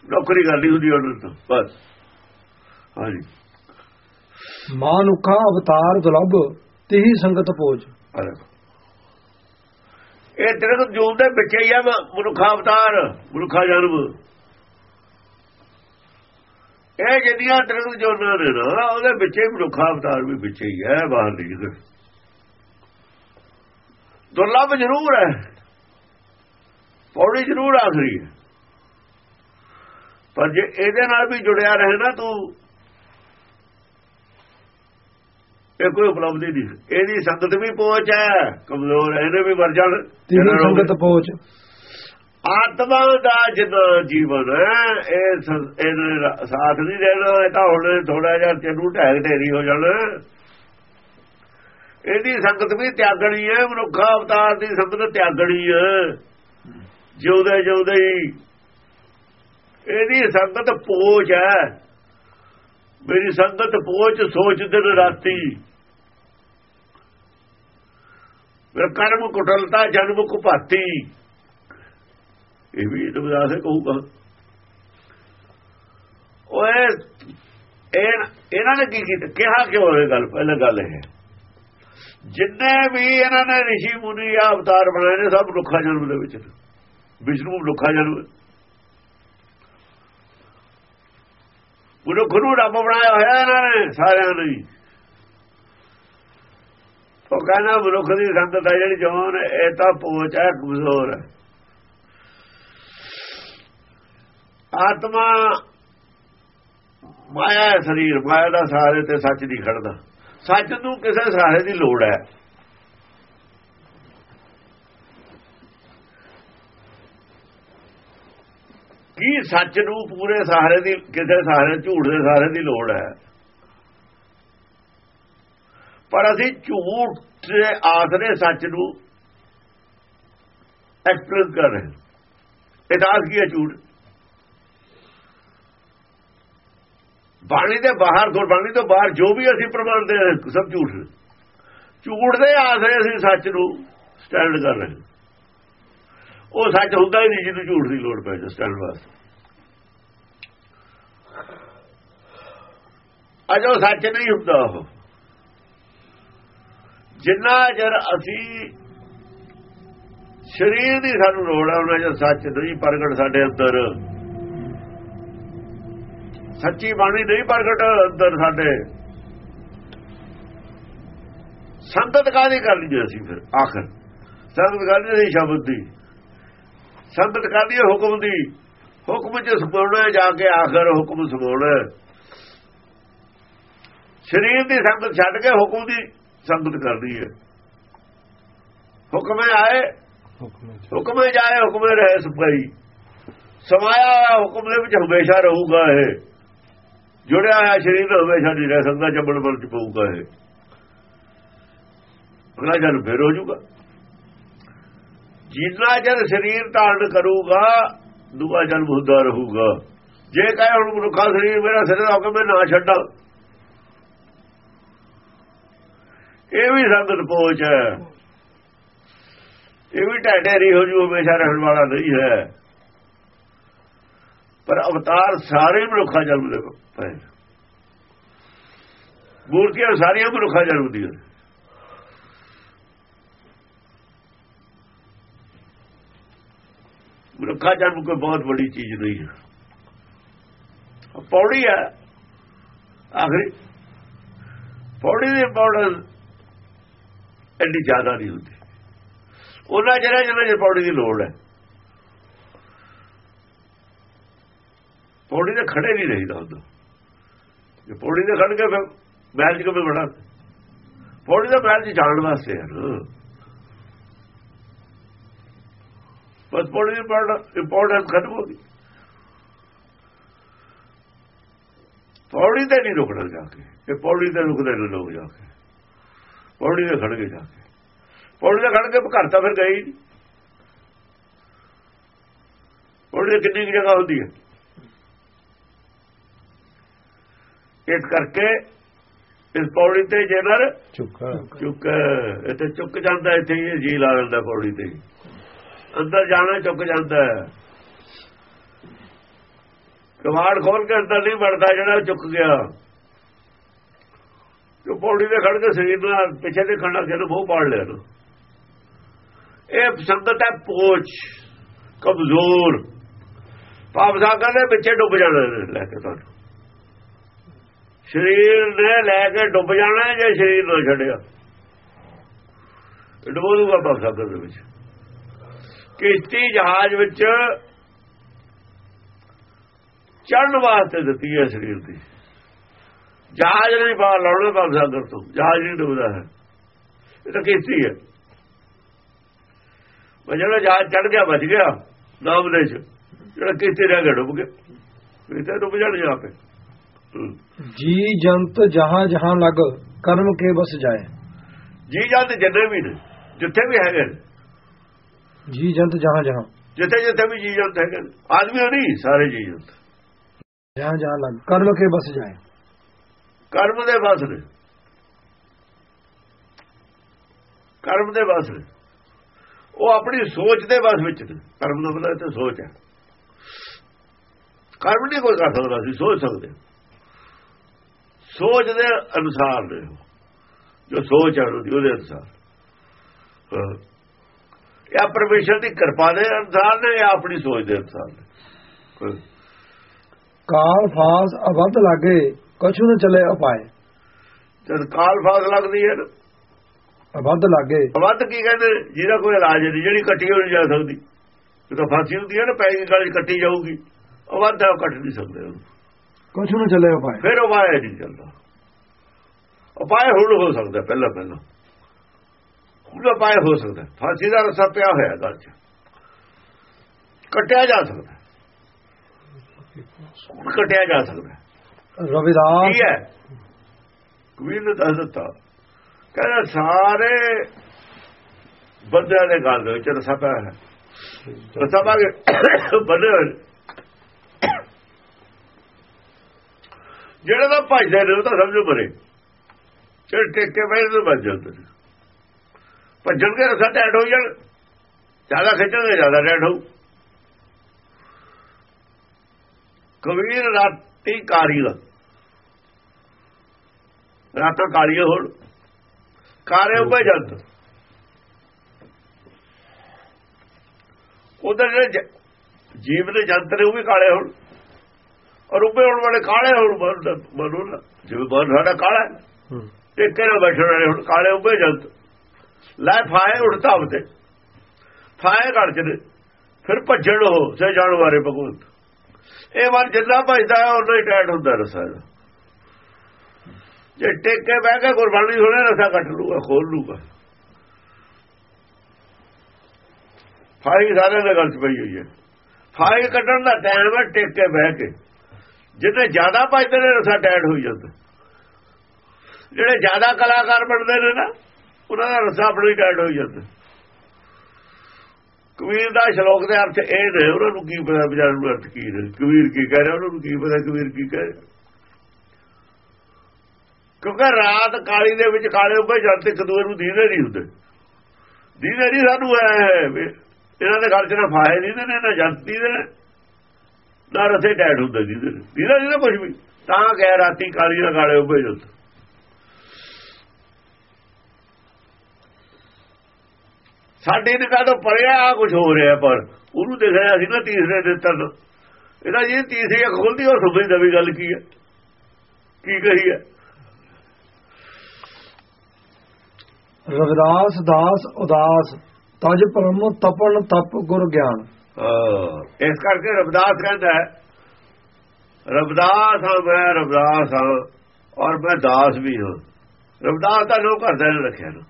ਨੌਕਰੀ ਕਰਨੀ ਹੁੰਦੀ ਉਹਨਾਂ ਤੋਂ ਬਸ। ਹਾਂਜੀ। ਮਾਨੁਖਾ ਅਵਤਾਰ ਦੁਲਭ ਤੇਹੀ ਸੰਗਤ ਪੋਜ। ਇਹ ਤਿਰਕ ਜੂਨ ਦੇ ਵਿੱਚ ਹੀ ਆ ਮਨੁੱਖਾ ਅਵਤਾਰ ਮਨੁੱਖਾ ਜਨਮ। ਇਹ ਜਿਹੜੀਆਂ ਤਿਰਕ ਜੋਨਾਂ ਨੇ ਨਾ ਉਹਦੇ ਵਿੱਚ ਹੀ ਮਨੁੱਖਾ ਅਵਤਾਰ ਵੀ ਵਿੱਚ ਹੀ ਹੈ ਬਾਹਰ ਨਹੀਂ ਦੁਰਲਭ ਜ਼ਰੂਰ ਹੈ। ਪੌੜੀ ਜ਼ਰੂਰ ਆਖਰੀ ਹੈ। ਪਰ ਜੇ ਇਹਦੇ ਨਾਲ ਵੀ ਜੁੜਿਆ ਰਹੇ ਨਾ ਤੂੰ ਇਹ ਕੋਈ ਉਪਲਬਧੀ ਨਹੀਂ। ਇਹਦੀ ਸੰਗਤ ਵੀ ਪਹੁੰਚ ਹੈ ਕਮਜ਼ੋਰ ਇਹਨੇ ਵੀ ਮਰ ਜਾਣ ਤੇਹੀ ਸੰਗਤ ਪੋਜ ਆਤਮਾ ਦਾ ਜਿੰਨਾ ਜੀਵਨ ਹੈ ਇਹ ਇਹਨੇ ਸਾਥ ਨਹੀਂ ਦੇਣਾ ਇਹ ਤਾਂ ਹੁਣ ਥੋੜਾ ਜਿਹਾ ਤੈਨੂੰ ਢਹਿ ਢੇਰੀ ਹੋ ਜਾਣਾ। ਇਹਦੀ ਸੰਗਤ ਵੀ ਤਿਆਗਣੀ ਹੈ, ਮਨੁੱਖਾ ਅਵਤਾਰ ਦੀ ਸੰਗਤ ਤਿਆਗਣੀ ਹੈ। ਜਿਉਂਦੇ ਜਿਉਂਦੇ ਹੀ ਇਹਦੀ ਸੰਗਤ ਪੋਚ ਹੈ। ਮੇਰੀ ਸੰਗਤ ਪੋਚ ਸੋਚ ਦਿਨ ਰਾਤੀ। ਮੇਰਾ ਕਰਮ ਕੁਟਲਤਾ, ਜਨਮ ਕੁਪਾਤੀ। ਇਹ ਵੀ ਰਵਿਦਾਸ ਕਹੂਗਾ। ਓਏ ਇਹਨਾਂ ਨੇ ਕੀ ਕੀਤਾ? ਕਿਹਾ ਕਿਉਂ ਇਹ ਗੱਲ? ਪਹਿਲਾਂ ਗੱਲ ਇਹ। ਹੈ ਜਿੰਨੇ ਵੀ ਇਹਨਾਂ ਨੇ ਰਿਸ਼ੀ ਮੁਨੀ ਆ ਅਵਤਾਰ ਬਣਾਏ ਨੇ, ਸਭ ਮਨੁੱਖਾ ਜਨਮ ਦੇ ਵਿੱਚ ਵਿਸ਼ਨੂੰ ਮਨੁੱਖਾ ਜਨਮ ਮਨੁੱਖ ਨੂੰ ਰੱਬ ਬਣਾਇਆ ਹੋਇਆ ਇਹਨਾਂ ਨੇ ਸਾਰਿਆਂ ਨੇ ਹੀ। ਉਹ ਕਹਿੰਦਾ ਮਨੁੱਖ ਦੀ ਸੰਗਤ ਹੈ ਜਿਹੜੀ ਜਵਾਨ ਇਹ ਤਾਂ ਪਹੁੰਚ ਹੈ, ਕਮਜ਼ੋਰ ਹੈ। ਆਤਮਾ ਮਾਇਆ ਸਰੀਰ। ਮਾਇਆ ਦਾ ਸਾਰੇ ਤੇ ਸੱਚ ਨਹੀਂ ਖੜਦਾ। ਸੱਚ ਨੂੰ ਕਿਸੇ ਸਹਾਰੇ ਦੀ ਲੋੜ ਹੈ। ਕੀ ਸੱਚ ਨੂੰ ਪੂਰੇ ਸਹਾਰੇ ਦੀ, ਕਿਸੇ ਸਹਾਰੇ ਝੂਠ ਦੇ ਸਹਾਰੇ ਦੀ ਲੋੜ ਹੈ? ਪਰ ਅਸੀਂ ਝੂਠ ਦੇ ਆਸਰੇ ਸੱਚ ਨੂੰ ਐਕਸਪ੍ਰੈਸ ਕਰ ਰਹੇ ਹਾਂ। ਇਤਿਹਾਸ ਕੀ ਹੈ ਝੂਠ? ਬਾਣੀ ਦੇ ਬਾਹਰ, ਗੁਰਬਾਣੀ ਤੋਂ ਬਾਹਰ ਜੋ ਵੀ ਅਸੀਂ ਪ੍ਰਮਾਣਦੇ ਹਾਂ, ਸਭ ਝੂਠ ਨੇ। ਝੂਠ ਦੇ ਆਸਰੇ ਅਸੀਂ ਸੱਚ ਨੂੰ ਸਟੈਂਡ ਕਰ ਰਹੇ ਉਹ ਸੱਚ ਹੁੰਦਾ ਹੀ ਨਹੀਂ ਜਿਹਨੂੰ ਝੂਠ ਦੀ ਲੋੜ ਪੈ ਜਾ ਸਟੈਂਡ ਵਾਸਤੇ। ਅਜੋ ਸੱਚ ਨਹੀਂ ਹੁੰਦਾ ਉਹ। ਜਿੰਨਾ ਜਰ ਅਸੀਂ ਸਰੀਰ ਦੀ ਸਾਨੂੰ ਲੋੜ ਹੈ ਉਹਨਾਂ ਜਦ ਸੱਚ ਨਹੀਂ, ਪ੍ਰਗਟ ਸਾਡੇ ਅੰਦਰ। ਸੱਚੀ ਬਾਣੀ ਨਹੀਂ ਪ੍ਰਗਟ ਅੰਦਰ ਸਾਡੇ। ਸੰਤਤ ਕਾਦੀ ਕਰ ਲਈ ਅਸੀਂ ਫਿਰ? ਆਖਰ। ਸੰਤਤ ਕਾਦੀ ਨਹੀਂ ਸ਼ਬਦ ਦੀ? ਸੰਤਤ ਕਾਦੀ ਹੁਕਮ ਦੀ? ਹੁਕਮ ਚ ਸਮਾਉਣਾ ਜਾ ਕੇ ਆਖਰ ਹੁਕਮ ਸਮਾਉਣਾ ਸਰੀਰ ਦੀ ਸੰਗਤ ਛੱਡ ਕੇ ਹੁਕਮ ਦੀ ਸੰਗਤ ਕਰਦੀ ਹੈ। ਹੁਕਮ ਆਏ ਹੁਕਮ ਜਾਏ ਹੁਕਮ ਰਹੇ ਸਪਾਈ। ਸਮਾਇਆ ਹੁਕਮ ਦੇ ਵਿੱਚ ਹਮੇਸ਼ਾ ਰਹੂਗਾ ਇਹ। ਜੁੜਿਆ ਹੋਇਆ ਸਰੀਰ ਹਮੇਸ਼ਾ ਨਹੀਂ ਰਹਿ ਸਕਦਾ, ਜੰਮਣ ਮਰਨ ਚ ਪਊਗਾ ਇਹ। ਅਗਲਾ ਜਨ ਫੇਰ ਹੋ ਜਾਊਗਾ। ਜਿੰਨਾ ਜਨ ਸਰੀਰ ਧਾਰਨ ਕਰੂਗਾ, ਦੂਆ ਜਨਮ ਹੁੰਦਾ ਰਹੂਗਾ। ਜੇ ਕਹੇ ਹੁਣ ਮਨੁੱਖਾ ਸਰੀਰ ਮੇਰਾ ਸਿਰ ਹੋ ਕੇ ਮੈਂ ਨਾ ਛੱਡਾਂ। ਇਹ ਵੀ ਸੰਗਤ ਪਹੁੰਚ ਹੈ। ਇਹ ਵੀ ਢਾਡੇਰੀ ਹੋ ਜੂ, ਹਮੇਸ਼ਾ ਰਹਿਣ ਵਾਲਾ ਨਹੀਂ ਹੈ। ਪਰ ਅਵਤਾਰ ਸਾਰੇ ਮਨੁੱਖਾ ਜਨਮ ਦੇ ਪਏ ਮੂਰਤੀਆਂ ਸਾਰੀਆਂ ਮਨੁੱਖਾ ਜਨਮ ਦੀਆਂ ਮਨੁੱਖਾ ਜਨਮ ਕੋਈ ਬਹੁਤ ਵੱਡੀ ਚੀਜ਼ ਨਹੀਂ ਹੈ। ਪੌੜੀ ਹੈ। ਆਖਰੀ। ਪੌੜੀ ਦੀ ਇੰਪੋਰਟੈਂਸ ਐਡੀ ਜ਼ਿਆਦਾ ਨਹੀਂ ਹੁੰਦੀ। ਉਹਨਾਂ ਜਿਹੜਾ ਜਿਹਨਾਂ ਜੇ ਪੌੜੀ ਦੀ ਲੋੜ ਹੈ। ਪੌੜੀ ਤੇ ਖੜੇ ਨਹੀਂ ਰਹੀਦਾ ਹੁੰਦਾ। ਜੇ ਪੌੜੀ ਤੇ ਖੜ ਕੇ ਫਿਰ ਮਹਿਲ ਚ ਕਿਵੇਂ ਬਣਾ ਪੌੜੀ ਦਾ ਮਹਿਲ ਚ ਜਾਣ ਵਾਸਤੇ ਹੈ ਬਸ ਪੌੜੀ ਦੀ ਇੰਪੋਰਟੈਂਸ ਖਤਮ ਹੋ ਗਈ। ਪੌੜੀ ਤੇ ਨਹੀਂ ਰੁਕਣਾ ਜਾ ਕੇ। ਇਹ ਪੌੜੀ ਤੇ ਰੁਕਦੇ ਨੇ ਲੋਕ ਜਾ ਕੇ। ਪੌੜੀ ਤੇ ਖੜ ਕੇ ਜਾ ਕੇ। ਪੌੜੀ ਤੇ ਖੜ ਕੇ ਘਰ ਤਾਂ ਫਿਰ ਗਏ ਪੌੜੀ ਤੇ ਕਿੰਨੀ ਕੁ ਜਗ੍ਹਾ ਹੁੰਦੀ ਹੈ? ਇਸ ਕਰਕੇ ਇਸ ਪੌੜੀ ਤੇ ਜੇਨਰ ਚੁੱਕਾ। ਚੁੱਕ ਇੱਥੇ ਚੁੱਕ ਜਾਂਦਾ ਇੱਥੇ ਹੀ ਜੀ ਲਾ ਲੈਂਦਾ ਪੌੜੀ ਤੇ। ਅੰਦਰ ਜਾਣਾ ਚੁੱਕ ਜਾਂਦਾ। ਕਵਾੜ ਖੋਲ ਕੇ ਅੰਦਰ ਨਹੀਂ ਵੜਦਾ ਜਿਹੜਾ ਚੁੱਕ ਗਿਆ। ਜੋ ਪੌੜੀ ਤੇ ਖੜ ਕੇ ਸਰੀਰ ਨਾਲ ਪਿੱਛੇ ਦੇ ਖੜਾ ਕੇ ਮੂੰਹ ਪਾੜ ਲਿਆ ਇਹ ਸੰਗਤ ਹੈ ਪੋਚ ਕਮਜ਼ੋਰ। ਪਾਪ ਸਾਗਰ ਦੇ ਪਿੱਛੇ ਡੁੱਬ ਜਾਣਾ ਲੈ ਕੇ ਤੁਹਾਨੂੰ। ਸਰੀਰ ਨੇ ਲੈ ਕੇ ਡੁੱਬ ਜਾਣਾ ਜੇ ਸਰੀਰ ਨੂੰ ਛੱਡਿਆ? ਡੁੱਬੂਗਾ ਪਾਪ ਸਾਗਰ ਦੇ ਵਿੱਚ। ਕਿਸ਼ਤੀ ਜਹਾਜ਼ ਵਿੱਚ ਚੜਨ ਵਾਸਤੇ ਦਿੱਤੀ ਹੈ ਸਰੀਰ ਦੀ। ਜਹਾਜ਼ ਨਹੀਂ ਬਾਹਰ ਲਾਉਣਾ ਪਾਪ ਸਾਗਰ ਤੋਂ। ਜਹਾਜ਼ ਨਹੀਂ ਡੁੱਬਦਾ ਹੈ। ਇਹ ਤਾਂ ਕਿਸ਼ਤੀ ਹੈ। ਜਿਹੜਾ ਜਹਾਜ਼ ਚੜ ਗਿਆ ਬਚ ਗਿਆ, ਨਾਮ ਦੇ ਚ ਜਿਹੜਾ ਕਿਸ਼ਤੀ ਰਹਿ ਗਿਆ, ਡੁੱਬ ਗਿਆ। ਇਹ ਤਾਂ ਡੁੱਬ ਜਾਣ ਜਾ ਪੇ ਜੀ ਜੰਤ ਜਹਾਂ ਜਹਾਂ ਲਗ ਕਰਮ ਕੇ ਬਸ ਜਾਏ। ਜੀ ਜਾਂਦ ਜਿੰਨੇ ਵੀ ਨੇ ਜਿੱਥੇ ਵੀ ਹੈਗੇ ਜੀ ਜੰਤ ਜਹਾਂ ਜਹਾਂ। ਜਿੱਥੇ ਜਿੱਥੇ ਵੀ ਜੀ ਜਾਂਦ ਹੈਗੇ ਆਦਮੀ ਨਹੀਂ ਸਾਰੇ ਜੀ ਜਾਂਦ ਜਹਾਂ ਜਹਾਂ ਲਗ ਕਰਮ ਕੇ ਬਸ ਜਾਏ। ਕਰਮ ਦੇ ਬਸ ਨੇ। ਕਰਮ ਦੇ ਬਸ ਨੇ। ਉਹ ਆਪਣੀ ਸੋਚ ਦੇ ਬਸ ਵਿੱਚ ਨੇ। ਕਰਮ ਦਾ ਮਤਲਬ ਤੇ ਸੋਚ ਹੈ। ਕਰਮ ਨਹੀਂ ਕੋਈ ਕਰ ਸਕਦਾ ਸੀ ਸੋਚ ਸਕਦੇ। ਸੋਚ ਦੇ ਅਨੁਸਾਰ ਨੇ। ਜੋ ਸੋਚ ਹੈ ਉਹਦੀ ਉਹਦੇ ਅਨੁਸਾਰ। ਇਹ ਪਰਮੇਸ਼ਰ ਦੀ ਕਿਰਪਾ ਦੇ ਅਨੁਸਾਰ ਨੇ ਜਾਂ ਆਪਣੀ ਸੋਚ ਦੇ ਅਨੁਸਾਰ ਨੇ। ਕਾਲ ਫਾਸ ਅਵਧ ਲਾਗੇ ਕਛੂ ਨ ਚਲੇ ਉਪਾਏ। ਜਦ ਕਾਲ ਫਾਸ ਲੱਗਦੀ ਹੈ ਨਾ ਅਵਧ ਲਾਗੇ। ਵੱਧ ਕੀ ਕਹਿੰਦੇ? ਜਿਹਦਾ ਕੋਈ ਇਲਾਜ ਨਹੀਂ ਜਿਹੜੀ ਕੱਟੀ ਹੋ ਨਹੀਂ ਜਾ ਸਕਦੀ। ਜਦੋਂ ਫਾਂਸੀ ਹੁੰਦੀ ਹੈ ਨਾ ਪੈ ਗਈ ਗਲ ਕੱਟੀ ਜਾਊਗੀ। ਉਹ ਵੱਧ ਹੈ, ਉਹ ਕੱਟ ਨਹੀਂ ਸਕਦੇ ਉਹਨੂੰ। ਕਛੂ ਨ ਚਲੇ ਉਪਾਏ ਫਿਰ ਵਾਇਆ ਨਹੀਂ ਚੱਲਦਾ। ਉਪਾਅ ਹੁਣ ਹੋ ਸਕਦਾ ਪਹਿਲਾਂ ਪਹਿਲਾਂ। ਹੁਣ ਉਪਾਅ ਹੋ ਸਕਦਾ। ਫਾਂਸੀ ਦਾ ਰਸਾ ਪਿਆ ਹੋਇਆ ਗਲ 'ਚ ਕੱਟਿਆ ਜਾ ਸਕਦਾ। ਕੱਟਿਆ ਜਾ ਸਕਦਾ। ਰਵਿਦਾਸ। ਕੀ ਹੈ? ਕਬੀਰ ਨੇ ਦੱਸ ਦਿੱਤਾ। ਕਹਿੰਦਾ ਸਾਰੇ ਬੰਦਿਆਂ ਦੇ ਗੱਲ ਦੇ ਵਿੱਚ ਰਸਾ ਪਿਆ ਹੈ ਰਸਾ ਪਾ ਕੇ ਬੰਦੇ ਹੋਏ ਨੇ। ਜਿਹੜੇ ਤਾਂ ਭਜਦੇ ਨੇ ਉਹ ਤਾਂ ਸਮਝੋ ਮਰੇ ਜਿਹੜੇ ਟੇਕੇ ਪਏ ਨੇ ਭੱਜ ਜਾਂਦੇ ਨੇ ਭੱਜਣ ਕੇ ਰਸਾ ਟੈਟ ਹੋ ਜਾਣ। ਜ਼ਿਆਦਾ ਖਿੱਚਣਗੇ, ਜ਼ਿਆਦਾ ਟੈਟ ਹੋਊ। ਕਬੀਰ ਰਾਤੀ ਕਾਰੀਗਾ ਰਾਤਾਂ ਕਾਲੀਆਂ ਹੋਣ। ਕਾਰੇ ਉੱਪਰ ਜੰਤ। ਉਹਦੇ ਜਿਹੜੇ ਜ- ਜੀਵ ਦੇ ਜੰਤਰ ਨੇ, ਉਹ ਵੀ ਕਾਲੇ ਹੋਣ। ਔਰ ਉੱਪੇ ਹੋਣ ਵਾਲੇ ਕਾਲੇ ਹੋਣ ਮਨ- ਨਾ। ਜਿਵੇਂ ਮਨ ਸਾਡਾ ਕਾਲਾ ਹੈ, ਹੂੰ। ਟੇਕੇ ਨਾਲ ਬੈਠਣ ਵਾਲੇ ਹੁਣ ਕਾਲੇ ਉੱਪੇ ਜੰਤ। ਲੈ ਫਾਏ ਉੜਤਾ ਬਤੇ ਫਾਏ ਘੜ ਚ ਫਿਰ ਭੱਜਣ ਉਹ ਸੇ ਜਾਣ ਵਾਰੇ ਭਗਵੰਤ। ਇਹ ਮਨ ਜਿੰਨਾ ਭਜਦਾ ਹੈ ਉਹਨਾਂ ਹੀ ਟੈਟ ਹੁੰਦਾ ਰਸਾ ਜੇ ਟੇਕੇ ਬਹਿ ਕੇ ਗੁਰਬਾਣੀ ਸੁਣੇ ਰਸਾ ਕੱਟ ਲੂਗਾ ਖੋਲ ਲੂਗਾ। ਫਾਈ ਸਾਰੇ ਦੇ ਗੱਲ ਚ ਪਈ ਹੋਈ ਹੈ। ਫਾਈ ਕੱਢਣ ਦਾ ਟਾਈਮ ਹੈ ਟੇਕੇ ਬਹਿ ਕੇ। ਜਿੰਨੇ ਜ਼ਿਆਦਾ ਭਜਦੇ ਨੇ, ਰਸਾ ਟੈਟ ਹੋਈ ਜਾਂਦਾ। ਜਿਹੜੇ ਜ਼ਿਆਦਾ ਕਲਾਕਾਰ ਬਣਦੇ ਨੇ ਨਾ, ਉਹਨਾਂ ਦਾ ਰਸਾ ਆਪਣੀ ਟੈਟ ਹੋਈ ਜਾਂਦਾ। ਕਬੀਰ ਦਾ ਸ਼ਲੋਕ ਦੇ ਅਰਥ ਇਹ ਨੇ, ਉਹਨਾਂ ਨੂੰ ਕੀ ਪਤਾ ਵਿਚਾਰ ਨੂੰ ਅਰਥ ਕੀ ਨੇ। ਕਬੀਰ ਕੀ ਕਹਿ ਰਿਹਾ, ਉਹਨਾਂ ਨੂੰ ਕੀ ਪਤਾ ਕਬੀਰ ਕੀ ਕਹਿ ਰਿਹਾ? ਕਿਉਂਕਿ ਰਾਤ ਕਾਲੀ ਦੇ ਵਿੱਚ ਕਾਲੇ ਉੱਪਰ ਜਦ, ਇੱਕ ਦੂਏ ਨੂੰ ਦੀਦੇ ਨਹੀਂ ਹੁੰਦੇ। ਦੀਦੇ ਨਹੀਂ ਸਾਨੂੰ ਐ ਇਹਨਾਂ ਦੇ ਘਰ ਚ ਨਾ ਫਾਇ ਨਹੀਂ ਨੇ, ਨਾ ਜੰਤੀ ਦੇ ਨੇ, ਨਾ ਰਸੇ ਟੈਟ ਹੁੰਦੇ ਦੀਦੇ ਦੀਦਾ ਨਹੀਂ ਕੁਝ ਵੀ। ਤਾਂ ਕਹਿ ਰਾਤੀ ਕਾਲੀ ਨਾਲ ਕਾਲੇ ਉੱਪਰ ਜਦ ਸਾਡੇ ਨਿਗਾਹ ਤੋਂ ਪਰੇ ਆ ਕੁਝ ਹੋ ਰਿਹਾ ਪਰ। ਉਹਨੂੰ ਦੇਖ ਰਿਹਾ ਸੀ ਨਾ ਤੀਸਰੇ ਦਿਨ ਤੱਕ। ਇਹਦਾ ਜੇ ਤੀਸਰੀ ਅੱਖ ਖੁੱਲਦੀ ਉਹ ਦਾ ਵੀ ਗੱਲ ਕੀ ਹੈ? ਕੀ ਕਹੀ ਹੈ? ਰਵਿਦਾਸ ਦਾਸ ਉਦਾਸ ਤਜ ਪਰਮ ਤਪਨ ਤਪ ਗੁਰ ਗਿਆਨ। ਇਸ ਕਰਕੇ ਰਬਦਾਸ ਕਹਿੰਦਾ ਹੈ ਰਬਦਾਸ ਹਾਂ ਮੈਂ ਰਬਦਾਸ ਹਾਂ ਔਰ ਮੈਂ ਦਾਸ ਵੀ ਹਾਂ। ਰਬਦਾਸ ਦਾ ਲੋਕ ਘਰਦਾ ਨੇ ਰੱਖਿਆ ਨਾ।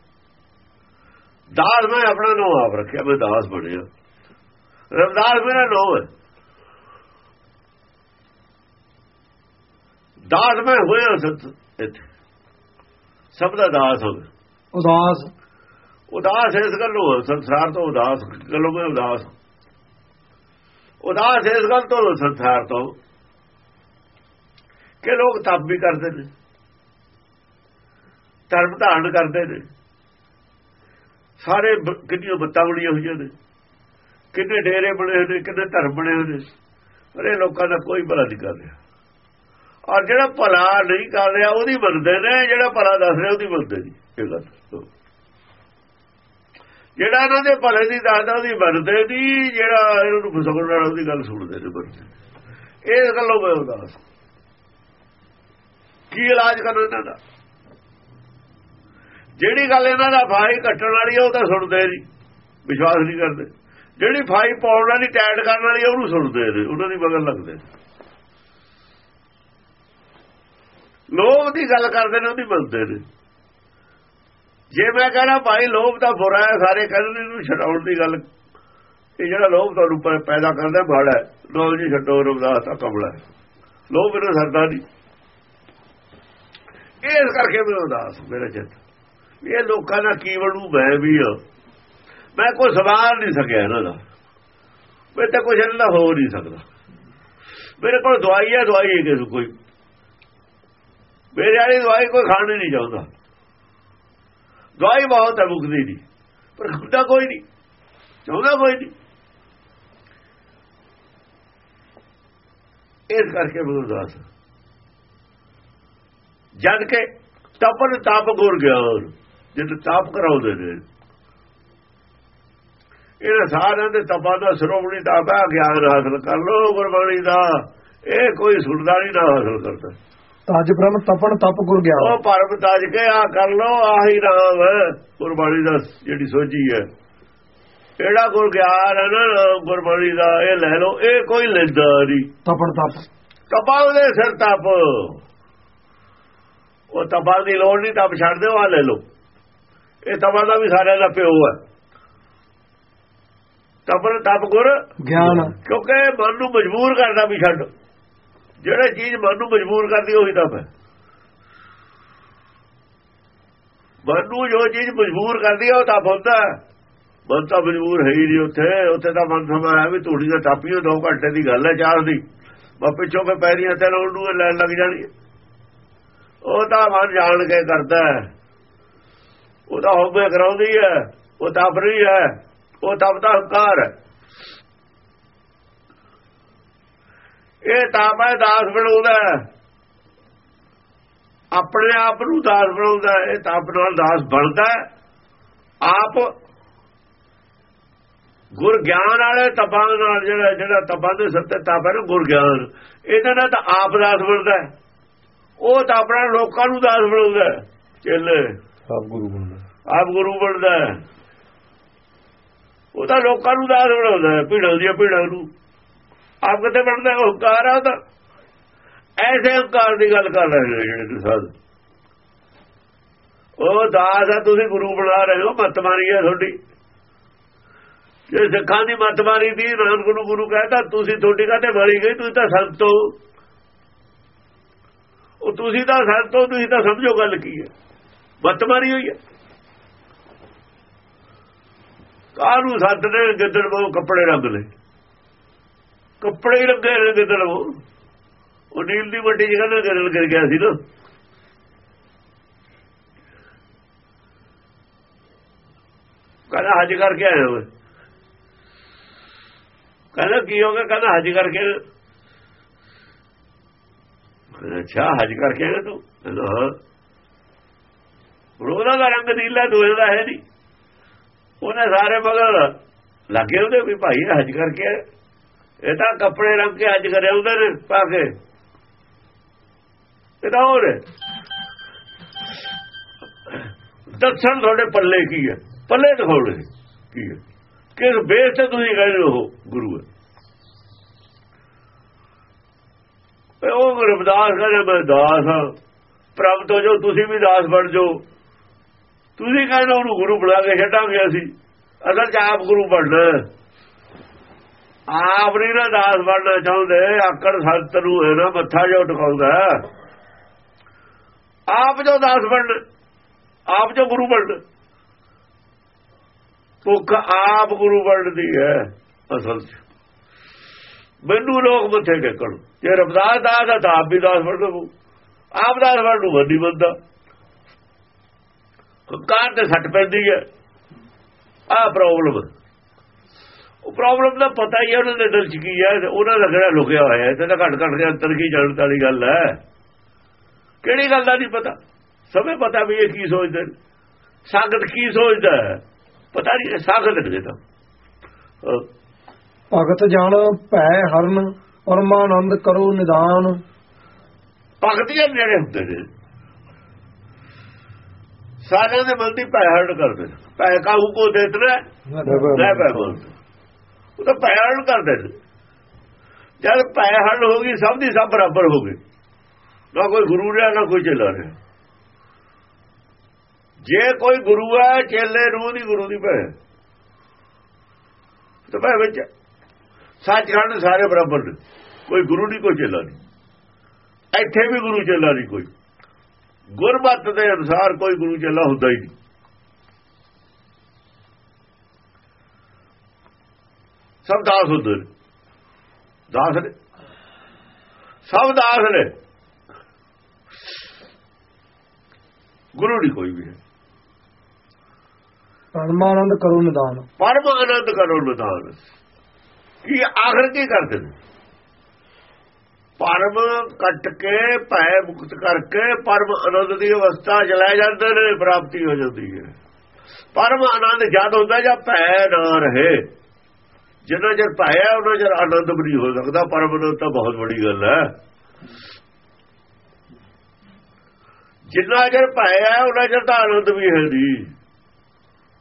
ਦਾਸ ਮੈਂ ਆਪਣਾ ਨਾਮ ਆਪ ਰੱਖਿਆ ਮੈਂ ਦਾਸ ਬਣਿਆ। ਰਬਦਾਸ ਮੇਰਾ ਨਾਮ ਹੈ। ਦਾਸ ਮੈਂ ਹੋਇਆ ਸਤ ਇੱਥੇ। ਸਭ ਦਾ ਦਾਸ ਹੋ ਗਿਆ। ਉਦਾਸ। ਉਦਾਸ ਇਸ ਗੱਲੋਂ ਸੰਸਾਰ ਤੋਂ ਉਦਾਸ ਗੱਲੋਂ ਮੈਂ ਉਦਾਸ ਹਾਂ। ਉਦਾਸ ਇਸ ਗੱਲ ਤੋਂ ਸੰਸਾਰ ਤੋਂ ਕਿ ਲੋਕ ਤਪ ਵੀ ਕਰਦੇ ਨੇ, ਧਰਮ ਧਾਰਨ ਕਰਦੇ ਨੇ। ਸਾਰੇ ਕਿੰਨੀਆਂ ਬੱਤਾਂ ਬਣੀਆਂ ਹੋਈਆਂ ਨੇ, ਕਿੰਨੇ ਡੇਰੇ ਬਣੇ ਹੋਏ ਨੇ, ਕਿੰਨੇ ਧਰਮ ਬਣੇ ਹੋਏ ਨੇ, ਪਰ ਇਹ ਲੋਕਾਂ ਦਾ ਕੋਈ ਭਲਾ ਨਹੀਂ ਕਰ ਰਿਹਾ। ਔਰ ਜਿਹੜਾ ਭਲਾ ਨਹੀਂ ਕਰ ਰਿਹਾ, ਉਹਦੀ ਮੰਨਦੇ ਨੇ, ਜਿਹੜਾ ਭਲਾ ਦੱਸ ਰਿਹਾ, ਉਹਦੀ ਮੰਨਦੇ ਨਹੀਂ। ਇਹ ਗੱਲ ਜਿਹੜਾ ਇਹਨਾਂ ਦੇ ਭਲੇ ਦੀ ਦੱਸਦਾ ਉਹਦੀ ਮੰਨਦੇ ਨਹੀਂ ਜਿਹੜਾ ਇਹਨਾਂ ਨੂੰ ਫਸਾਉਣ ਵਾਲਾ ਉਹਦੀ ਗੱਲ ਸੁਣਦੇ ਨੇ ਮੰਨਦੇ ਇਹ ਗੱਲੋਂ ਮੈਂ ਉਦਾਸ ਕੀ ਇਲਾਜ ਕਰਨਾ ਇਹਨਾਂ ਦਾ? ਜਿਹੜੀ ਗੱਲ ਇਹਨਾਂ ਦਾ ਫਾਈ ਕੱਟਣ ਵਾਲੀ ਉਹ ਤਾਂ ਸੁਣਦੇ ਨਹੀਂ। ਵਿਸ਼ਵਾਸ ਨਹੀਂ ਕਰਦੇ। ਜਿਹੜੀ ਫਾਈ ਪਾਉਣ ਵਾਲੀ, ਟੈਟ ਕਰਨ ਵਾਲੀ ਉਹਨੂੰ ਸੁਣਦੇ ਨੇ। ਉਹਨਾਂ ਦੀ ਬਗਲ ਲੱਗਦੇ ਨੇ। ਲੋਭ ਦੀ ਗੱਲ ਕਰਦੇ ਨੇ, ਉਹਦੀ ਮੰਨਦੇ ਨੇ। ਜੇ ਮੈਂ ਕਹਣਾ ਭਾਈ ਲੋਭ ਤਾਂ ਬੁਰਾ ਹੈ, ਸਾਰੇ ਕਹਿੰਦੇ ਇਹਨੂੰ ਛਡਾਉਣ ਦੀ ਗੱਲ। ਇਹ ਜਿਹੜਾ ਲੋਭ ਤੁਹਾਨੂੰ ਪੈਦਾ ਕਰਦਾ ਮਾੜਾ ਹੈ। ਲੋਭ ਜੀ, ਛੱਡੋ ਰਬਦਾਸ ਦਾ ਕਮਲਾ ਹੈ। ਲੋਭ ਇਹਨੂੰ ਸਰਦਾ ਨਹੀਂ। ਇਸ ਕਰਕੇ ਮੈਂ ਉਦਾਸ ਮੇਰੇ ਚਿੱਤ। ਇਹ ਲੋਕਾਂ ਦਾ ਕੀ ਬਣੂ, ਮੈਂ ਵੀ ਹਾਂ ਮੈਂ ਕੋਈ ਸਵਾਲ ਨਹੀਂ ਸਕਿਆ ਇਹਨਾਂ ਦਾ। ਮੈਂ ਤਾਂ ਕੁਝ ਇਹਨਾਂ ਦਾ ਹੋ ਨਹੀਂ ਸਕਦਾ। ਮੇਰੇ ਕੋਲ ਦਵਾਈ ਹੈ ਦਵਾਈ ਹੈ ਕਿਸੇ ਕੋਈ। ਮੇਰੇ ਵਾਲੀ ਦਵਾਈ ਕੋਈ ਖਾਣੀ ਨਹੀਂ ਚਾਹੁੰਦਾ। ਦਵਾਈ ਬਹੁਤ ਹੈ ਮੁਕਦੀ ਦੀ, ਪਰ ਖੁਦਾ ਕੋਈ ਨਹੀਂ ਚਾਹੁੰਦਾ ਕੋਈ ਨਹੀਂ ਇਸ ਕਰਕੇ ਮੈਂ ਉਦਾਸ ਹਾਂ। ਜਦ ਕਿ ਤਪਨ ਤਪ ਗੁਰ ਗਿਆਨ ਜਦ ਤਪ ਕਰਾਉਂਦੇ ਨੇ ਇਹਨਾਂ ਸਾਰਿਆਂ ਦੇ ਤਪਾਂ ਦਾ ਸ਼੍ਰੋਮਣੀ ਤਪ ਹੈ ਗਿਆਨ ਹਾਸਲ ਕਰ ਲੋ ਗੁਰਬਾਣੀ ਦਾ, ਇਹ ਕੋਈ ਸੁਣਦਾ ਨਹੀਂ ਨਾ ਹਾਸਲ ਕਰਦਾ ਤਜ ਬ੍ਰਹਮ ਤਪਨ ਤਪ ਗੁਰ ਗਿਆਨ ਉਹ ਪਰਮ ਤਾਜ ਕੇ ਆ ਕਰ ਲੋ ਆਹੀ ਨਾਮ ਹੈ। ਗੁਰਬਾਣੀ ਦਾ ਜਿਹੜੀ ਸੋਝੀ ਹੈ। ਇਹੜਾ ਗੁਰ ਗਿਆਨ ਹੈ ਨਾ ਗੁਰਬਾਣੀ ਦਾ ਇਹ ਲੈ ਲੋ ਇਹ ਕੋਈ ਲੈਂਦਾ ਨਹੀਂ। ਤਪਨ ਤਪ। ਤਪਾ ਉਹਦੇ ਸਿਰ ਤਪ। ਉਹ ਤਪਾ ਦੀ ਲੋੜ ਨਹੀਂ ਤਪ ਛੱਡ ਦਿਓ ਆ ਲੈ ਲਓ। ਇਹ ਤਪਾ ਦਾ ਵੀ ਸਾਰਿਆਂ ਦਾ ਪਿਓ ਹੈ। ਤਪਨ ਤਪ ਗੁਰ ਗਿਆਨ। ਕਿਉਂਕਿ ਮਨ ਨੂੰ ਮਜਬੂਰ ਕਰਦਾ ਵੀ ਛੱਡ। ਜਿਹੜਾ ਚੀਜ਼ ਮਨ ਨੂੰ ਮਜਬੂਰ ਕਰਦੀ ਉਹੀ ਤਪ ਹੈ ਮਨ ਨੂੰ ਜੋ ਚੀਜ਼ ਮਜਬੂਰ ਕਰਦੀ ਹੈ ਉਹ ਤਪ ਹੁੰਦਾ ਹੈ ਮਨ ਤਾਂ ਮਜਬੂਰ ਹੈ ਹੀ ਨਹੀਂ ਉੱਥੇ। ਉੱਥੇ ਤਾਂ ਮਨ ਸਮਾਇਆ ਵੀ ਧੂੜੀ ਦਾ ਟਾਪੀਓ 2 ਘੰਟੇ ਦੀ ਗੱਲ ਹੈ, ਚਾਰ ਦੀ। ਬਾ ਪਿੱਛੋਂ ਕੇ ਪੈਰੀਆਂ ਤੇ ਰੋਣ ਨੂੰ ਲੈਣ ਲੱਗ ਜਾਣੀ ਉਹ ਤਾਂ ਮਨ ਜਾਣ ਕੇ ਕਰਦਾ ਉਹ ਤਾਂ ਹੋਵੇ ਕਰਾਉਂਦੀ ਹੈ। ਉਹ ਤਾਂ ਆਪਣੀ ਹੈ। ਉਹ ਤਪ ਹੰਕਾਰ ਹੈ। ਇਹ ਤਾਪ ਹੈ ਦਾਸ ਬਣਾਉਂਦਾ। ਆਪਣੇ ਆਪ ਨੂੰ ਦਾਸ ਬਣਾਉਂਦਾ। ਇਹ ਤਾਪ ਨਾਲ ਦਾਸ ਬਣਦਾ। ਆਪ ਗੁਰ ਗਿਆਨ ਵਾਲੇ ਤਪਾਂ ਨਾਲ ਜਿਹੜਾ ਜਿਹੜਾ ਤਪਾਂ ਦੇ ਸੱਤੇ ਤਪ ਹੈ ਨਾ ਗੁਰ ਗਿਆਨ ਇਹਦੇ ਨਾਲ ਤਾਂ ਆਪ ਦਾਸ ਬਣਦਾ। ਉਹ ਤਾਂ ਆਪਣਾ ਲੋਕਾਂ ਨੂੰ ਦਾਸ ਬਣਾਉਂਦਾ। ਚੇਲੇ ਆਪ ਗੁਰੂ ਬਣਦਾ ਆਪ ਗੁਰੂ ਬਣਦਾ। ਉਹ ਤਾਂ ਲੋਕਾਂ ਨੂੰ ਦਾਸ ਬਣਾਉਂਦਾ ਭੀੜਾਂ ਦੀਆਂ ਭੀੜਾਂ ਨੂੰ ਆਪ ਕਿਤੇ ਬਣਦਾ ਹੰਕਾਰ ਆ ਤਾਂ ਐਸੇ ਹੰਕਾਰ ਦੀ ਗੱਲ ਕਰ ਰਹੇ ਹੋ ਜਿਹੜੇ ਤੁਸੀਂ ਸਾਧ। ਉਹ ਦਾਸ ਆ, ਤੁਸੀਂ ਗੁਰੂ ਬਣਾ ਰਹੇ ਹੋ, ਮੱਤ ਮਾਰੀ ਹੈ ਤੁਹਾਡੀ। ਜੇ ਸਿੱਖਾਂ ਦੀ ਮੱਤ ਮਾਰੀ ਦੀ, ਨਾਨਕ ਨੂੰ ਗੁਰੂ ਕਹਿੰਦਾ ਤੁਸੀਂ ਤੁਹਾਡੀ ਕਾਤੇ ਮਾਰੀ ਗਈ? ਤੁਸੀਂ ਤਾਂ ਸੰਤ ਹੋ। ਉਹ ਤੁਸੀਂ ਤਾਂ ਸੰਤ ਹੋ, ਤੁਸੀਂ ਤਾਂ ਸਮਝੋ ਗੱਲ ਕੀ ਹੈ। ਮੱਤ ਮਾਰੀ ਹੋਈ ਹੈ। ਕਾਹਨੂੰ ਸੰਤ ਨੇ ਗਿੱਦੜ ਉਹ ਕੱਪੜੇ ਰੰਗ ਲੈ ਕੱਪੜੇ ਹੀ ਲੱਗੇ ਨੇ ਗਿੱਦੜ ਉਹ। ਨੀਲ ਦੀ ਵੱਡੀ ਜਗ੍ਹਾ ਨਾਲ ਗਰਲ ਕਰ ਗਿਆ ਸੀ ਨਾ। ਕਹਿੰਦਾ, ਹੱਜ ਕਰਕੇ ਆਇਆ ਮੈਂ ਕਹਿੰਦਾ, ਕੀ ਹੋ ਗਿਆ? ਕਹਿੰਦਾ, ਹੱਜ ਕਰਕੇ ਅੱਛਾ, ਹੱਜ ਕਰਕੇ ਆਇਆ ਤੂੰ? ਕਹਿੰਦਾ, ਹਾਂ। ਰੋਦਾ ਦਾ ਰੰਗ ਨੀਲਾ ਦੋਏ ਦਾ ਹੈ ਨਹੀਂ। ਉਹਨੇ ਸਾਰੇ ਮਗਰ ਲੱਗੇ ਉਹਦੇ ਵੀ, ਭਾਈ, ਹੱਜ ਕਰਕੇ ਆਇਆ। ਇਹ ਤਾਂ ਕੱਪੜੇ ਰੰਗ ਕੇ ਅੱਜ ਕਰੇ ਉਹਦੇ ਨੇ, ਪਾ ਕੇ। ਇਹ ਤਾਂ ਹੋਰ ਦੱਸਣ ਤੁਹਾਡੇ ਪੱਲੇ ਕੀ ਹੈ? ਪੱਲੇ ਦਿਖਾਉਣੇ ਕੀ ਹੈ? ਕਿਸ ਬੇਸ ਤੇ ਤੁਸੀਂ ਕਹਿੰਦੇ ਹੋ ਗੁਰੂ ਹੈ? ਉਹ ਰਬਦਾਸ ਕਹਿੰਦੇ, ਮੈਂ ਦਾਸ ਹਾਂ। ਪ੍ਰਭ ਹੋ ਜਾਓ ਤੁਸੀਂ ਵੀ ਦਾਸ ਬਣ ਜਾਓ। ਤੁਸੀਂ ਕਹਿੰਦੇ ਉਹਨੂੰ ਗੁਰੂ ਬਣਾ ਕੇ ਛੱਡਾਂਗੇ ਅਸੀਂ। ਅਸਲ ਚ ਆਪ ਗੁਰੂ ਬਣਨਾ ਆਪ ਨਹੀਂ ਨਾ ਦਾਸ ਬਣਨਾ ਚਾਹੁੰਦੇ, ਆਕੜ ਸੰਤ ਨੂੰ ਹੈ ਨਾ ਮੱਥਾ ਜੋ ਟਿਕਾਉਂਦਾ ਆਪ ਜੋ ਦਾਸ ਬਣਨਾ, ਆਪ ਜੋ ਗੁਰੂ ਬਣਨਾ। ਭੁੱਖ ਆਪ ਗੁਰੂ ਬਣਦੀ ਹੈ, ਅਸਲ ਚ। ਮੈਨੂੰ ਲੋਕ ਮੱਥੇ ਟੇਕਣ। ਜੇ ਰਬਦਾਸ ਦਾਸ ਹੈ ਤਾਂ ਆਪ ਵੀ ਦਾਸ ਬਣ ਲਵੋ ਆਪ ਦਾਸ ਬਣ ਨੂੰ ਵੱਡੀ ਬੰਦਾ ਕਾਰ ਤੇ ਸੱਟ ਪੈਂਦੀ ਹੈ। ਆਹ ਪ੍ਰੋਬਲਮ ਉਹ ਪ੍ਰੋਬਲਮ ਦਾ ਪਤਾ ਹੀ ਹੈ ਉਹਨਾਂ ਦੇ ਦਿਲ ਚ ਕੀ ਹੈ ਉਹਨਾਂ ਦਾ ਕਿਹੜਾ ਲੁਕਿਆ ਹੋਇਆ ਹੈ? ਤੇ ਤਾਂ ਘੱਟ ਘੱਟ ਦੇ ਅੰਤਰ ਕੀ ਜਾਣਨ ਵਾਲੀ ਗੱਲ ਹੈ? ਕਿਹੜੀ ਗੱਲ ਦਾ ਨਹੀਂ ਪਤਾ? ਸਭੇ ਪਤਾ ਵੀ ਇਹ ਕੀ ਸੋਚਦੇ ਨੇ। ਸਾਗਤ ਕੀ ਸੋਚਦਾ ਹੈ? ਪਤਾ ਨਹੀਂ ਸਾਗਤ ਨੇ ਤਾਂ। ਭਗਤ ਜਾਣ ਭੈ ਹਰਨ ਪਰਮਾਨੰਦ ਕਰੋ ਨਿਦਾਨ। ਭਗਤੀਆਂ ਜਿਹੜੇ ਹੁੰਦੇ ਨੇ। ਸਾਰਿਆਂ ਦੇ ਮਨ ਦੀ ਭੈ ਹਰਨ ਕਰਦੇ ਨੇ। ਭੈ ਕਾਹੂ ਕੋ ਦੇਤਨਾ ਲੈ ਭੈ ਬੋਲਦੇ। ਉਹ ਤਾਂ ਭੈ ਹਰਨ ਕਰਦੇ ਨੇ। ਜਦ ਭੈ ਹੋ ਗਈ ਸਭ ਦੀ ਸਭ ਬਰਾਬਰ ਹੋ ਗਈ ਨਾ ਕੋਈ ਗੁਰੂ ਰਿਹਾ, ਨਾ ਕੋਈ ਚੇਲਾ ਰਿਹਾ। ਜੇ ਕੋਈ ਗੁਰੂ ਹੈ, ਚੇਲੇ ਨੂੰ ਦੀ ਗੁਰੂ ਦੀ ਭੈ ਤਾਂ ਭੈ ਵਿੱਚ ਸੱਚਖੰਡ ਸਾਰੇ ਬਰਾਬਰ ਨੇ। ਕੋਈ ਗੁਰੂ ਨਹੀਂ, ਕੋਈ ਚੇਲਾ ਨਹੀਂ। ਇੱਥੇ ਵੀ ਗੁਰੂ ਚੇਲਾ ਨਹੀਂ ਕੋਈ। ਗੁਰਮਤ ਦੇ ਅਨੁਸਾਰ ਕੋਈ ਗੁਰੂ ਚੇਲਾ ਹੁੰਦਾ ਹੀ ਨਹੀਂ। ਸਭ ਦਾਸ ਹੁੰਦੇ ਨੇ। ਦਾਸ ਨੇ। ਸਭ ਦਾਸ ਨੇ। ਗੁਰੂ ਨਹੀਂ ਕੋਈ ਵੀ ਹੈ। ਪਰਮਾਨੰਦ ਕਰੋ ਨਿਦਾਨ। ਪਰਮ ਆਨੰਦ ਕਰੋ ਨਿਦਾਨ। ਕੀ ਆਖਰ ਕੀ ਕਰਦੇ ਨੇ? ਪਰਮ ਕੱਟ ਕੇ ਭੈ ਮੁਕਤ ਕਰਕੇ ਪਰਮ ਆਨੰਦ ਦੀ ਅਵਸਥਾ ਚਲਾ ਜਾਂਦੇ ਨੇ ਪ੍ਰਾਪਤੀ ਹੋ ਜਾਂਦੀ ਹੈ। ਪਰਮ ਆਨੰਦ ਜਦ ਹੁੰਦਾ ਜਾਂ ਭੈ ਨਾ ਰਹੇ। ਜਿੰਨਾ ਚਿਰ ਭੈ ਉਹਨਾਂ ਚਿਰ ਆਨੰਦ ਵੀ ਨਹੀਂ ਹੋ ਸਕਦਾ। ਪਰਮਾਨੰਦ ਤਾਂ ਬਹੁਤ ਵੱਡੀ ਗੱਲ ਹੈ। ਜਿੰਨਾ ਚਿਰ ਭੈ ਉਹਨਾਂ ਚਿਰ ਤਾਂ ਆਨੰਦ ਵੀ ਹੈ ਨਹੀਂ।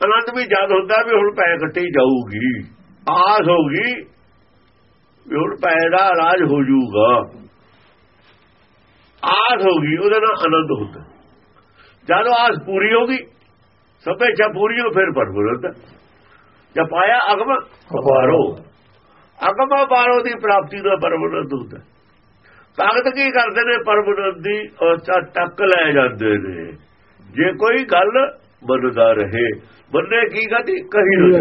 ਆਨੰਦ ਵੀ ਜਦ ਹੁੰਦਾ ਵੀ ਹੁਣ ਪੈ ਕੱਟੀ ਜਾਊਗੀ। ਆਸ ਹੋਗੀ ਵੀ ਹੁਣ ਭੈ ਦਾ ਰਾਜ ਹੋ ਜਾਊਗਾ। ਆਸ ਹੋਗੀ ਉਹਦੇ ਨਾਲ ਆਨੰਦ ਹੁੰਦਾ। ਜਦੋਂ ਆਸ ਪੂਰੀ ਹੋ ਗਈ ਸਭੇ ਇੱਛਾ ਪੂਰੀ ਹੋ, ਫਿਰ ਪਰਮੁਰਤ ਪਾਇਆ ਅਗਮ ਅਪਾਰੋ। ਅਗਮ ਅਪਾਰੋ ਦੀ ਪ੍ਰਾਪਤੀ ਦਾ ਪਰਮੁਰਤ ਹੁੰਦਾ ਤਾਕਤ ਕੀ ਕਰਦੇ ਨੇ? ਪਰਮੁਰਤ ਦੀ ਅਵਸਥਾ ਤੱਕ ਲੈ ਜਾਂਦੇ ਨੇ। ਜੇ ਕੋਈ ਗੱਲ ਮੰਨਦਾ ਰਹੇ ਬੰਨੇ ਕੀ ਗਤੀ ਕਹੀ ਨਾ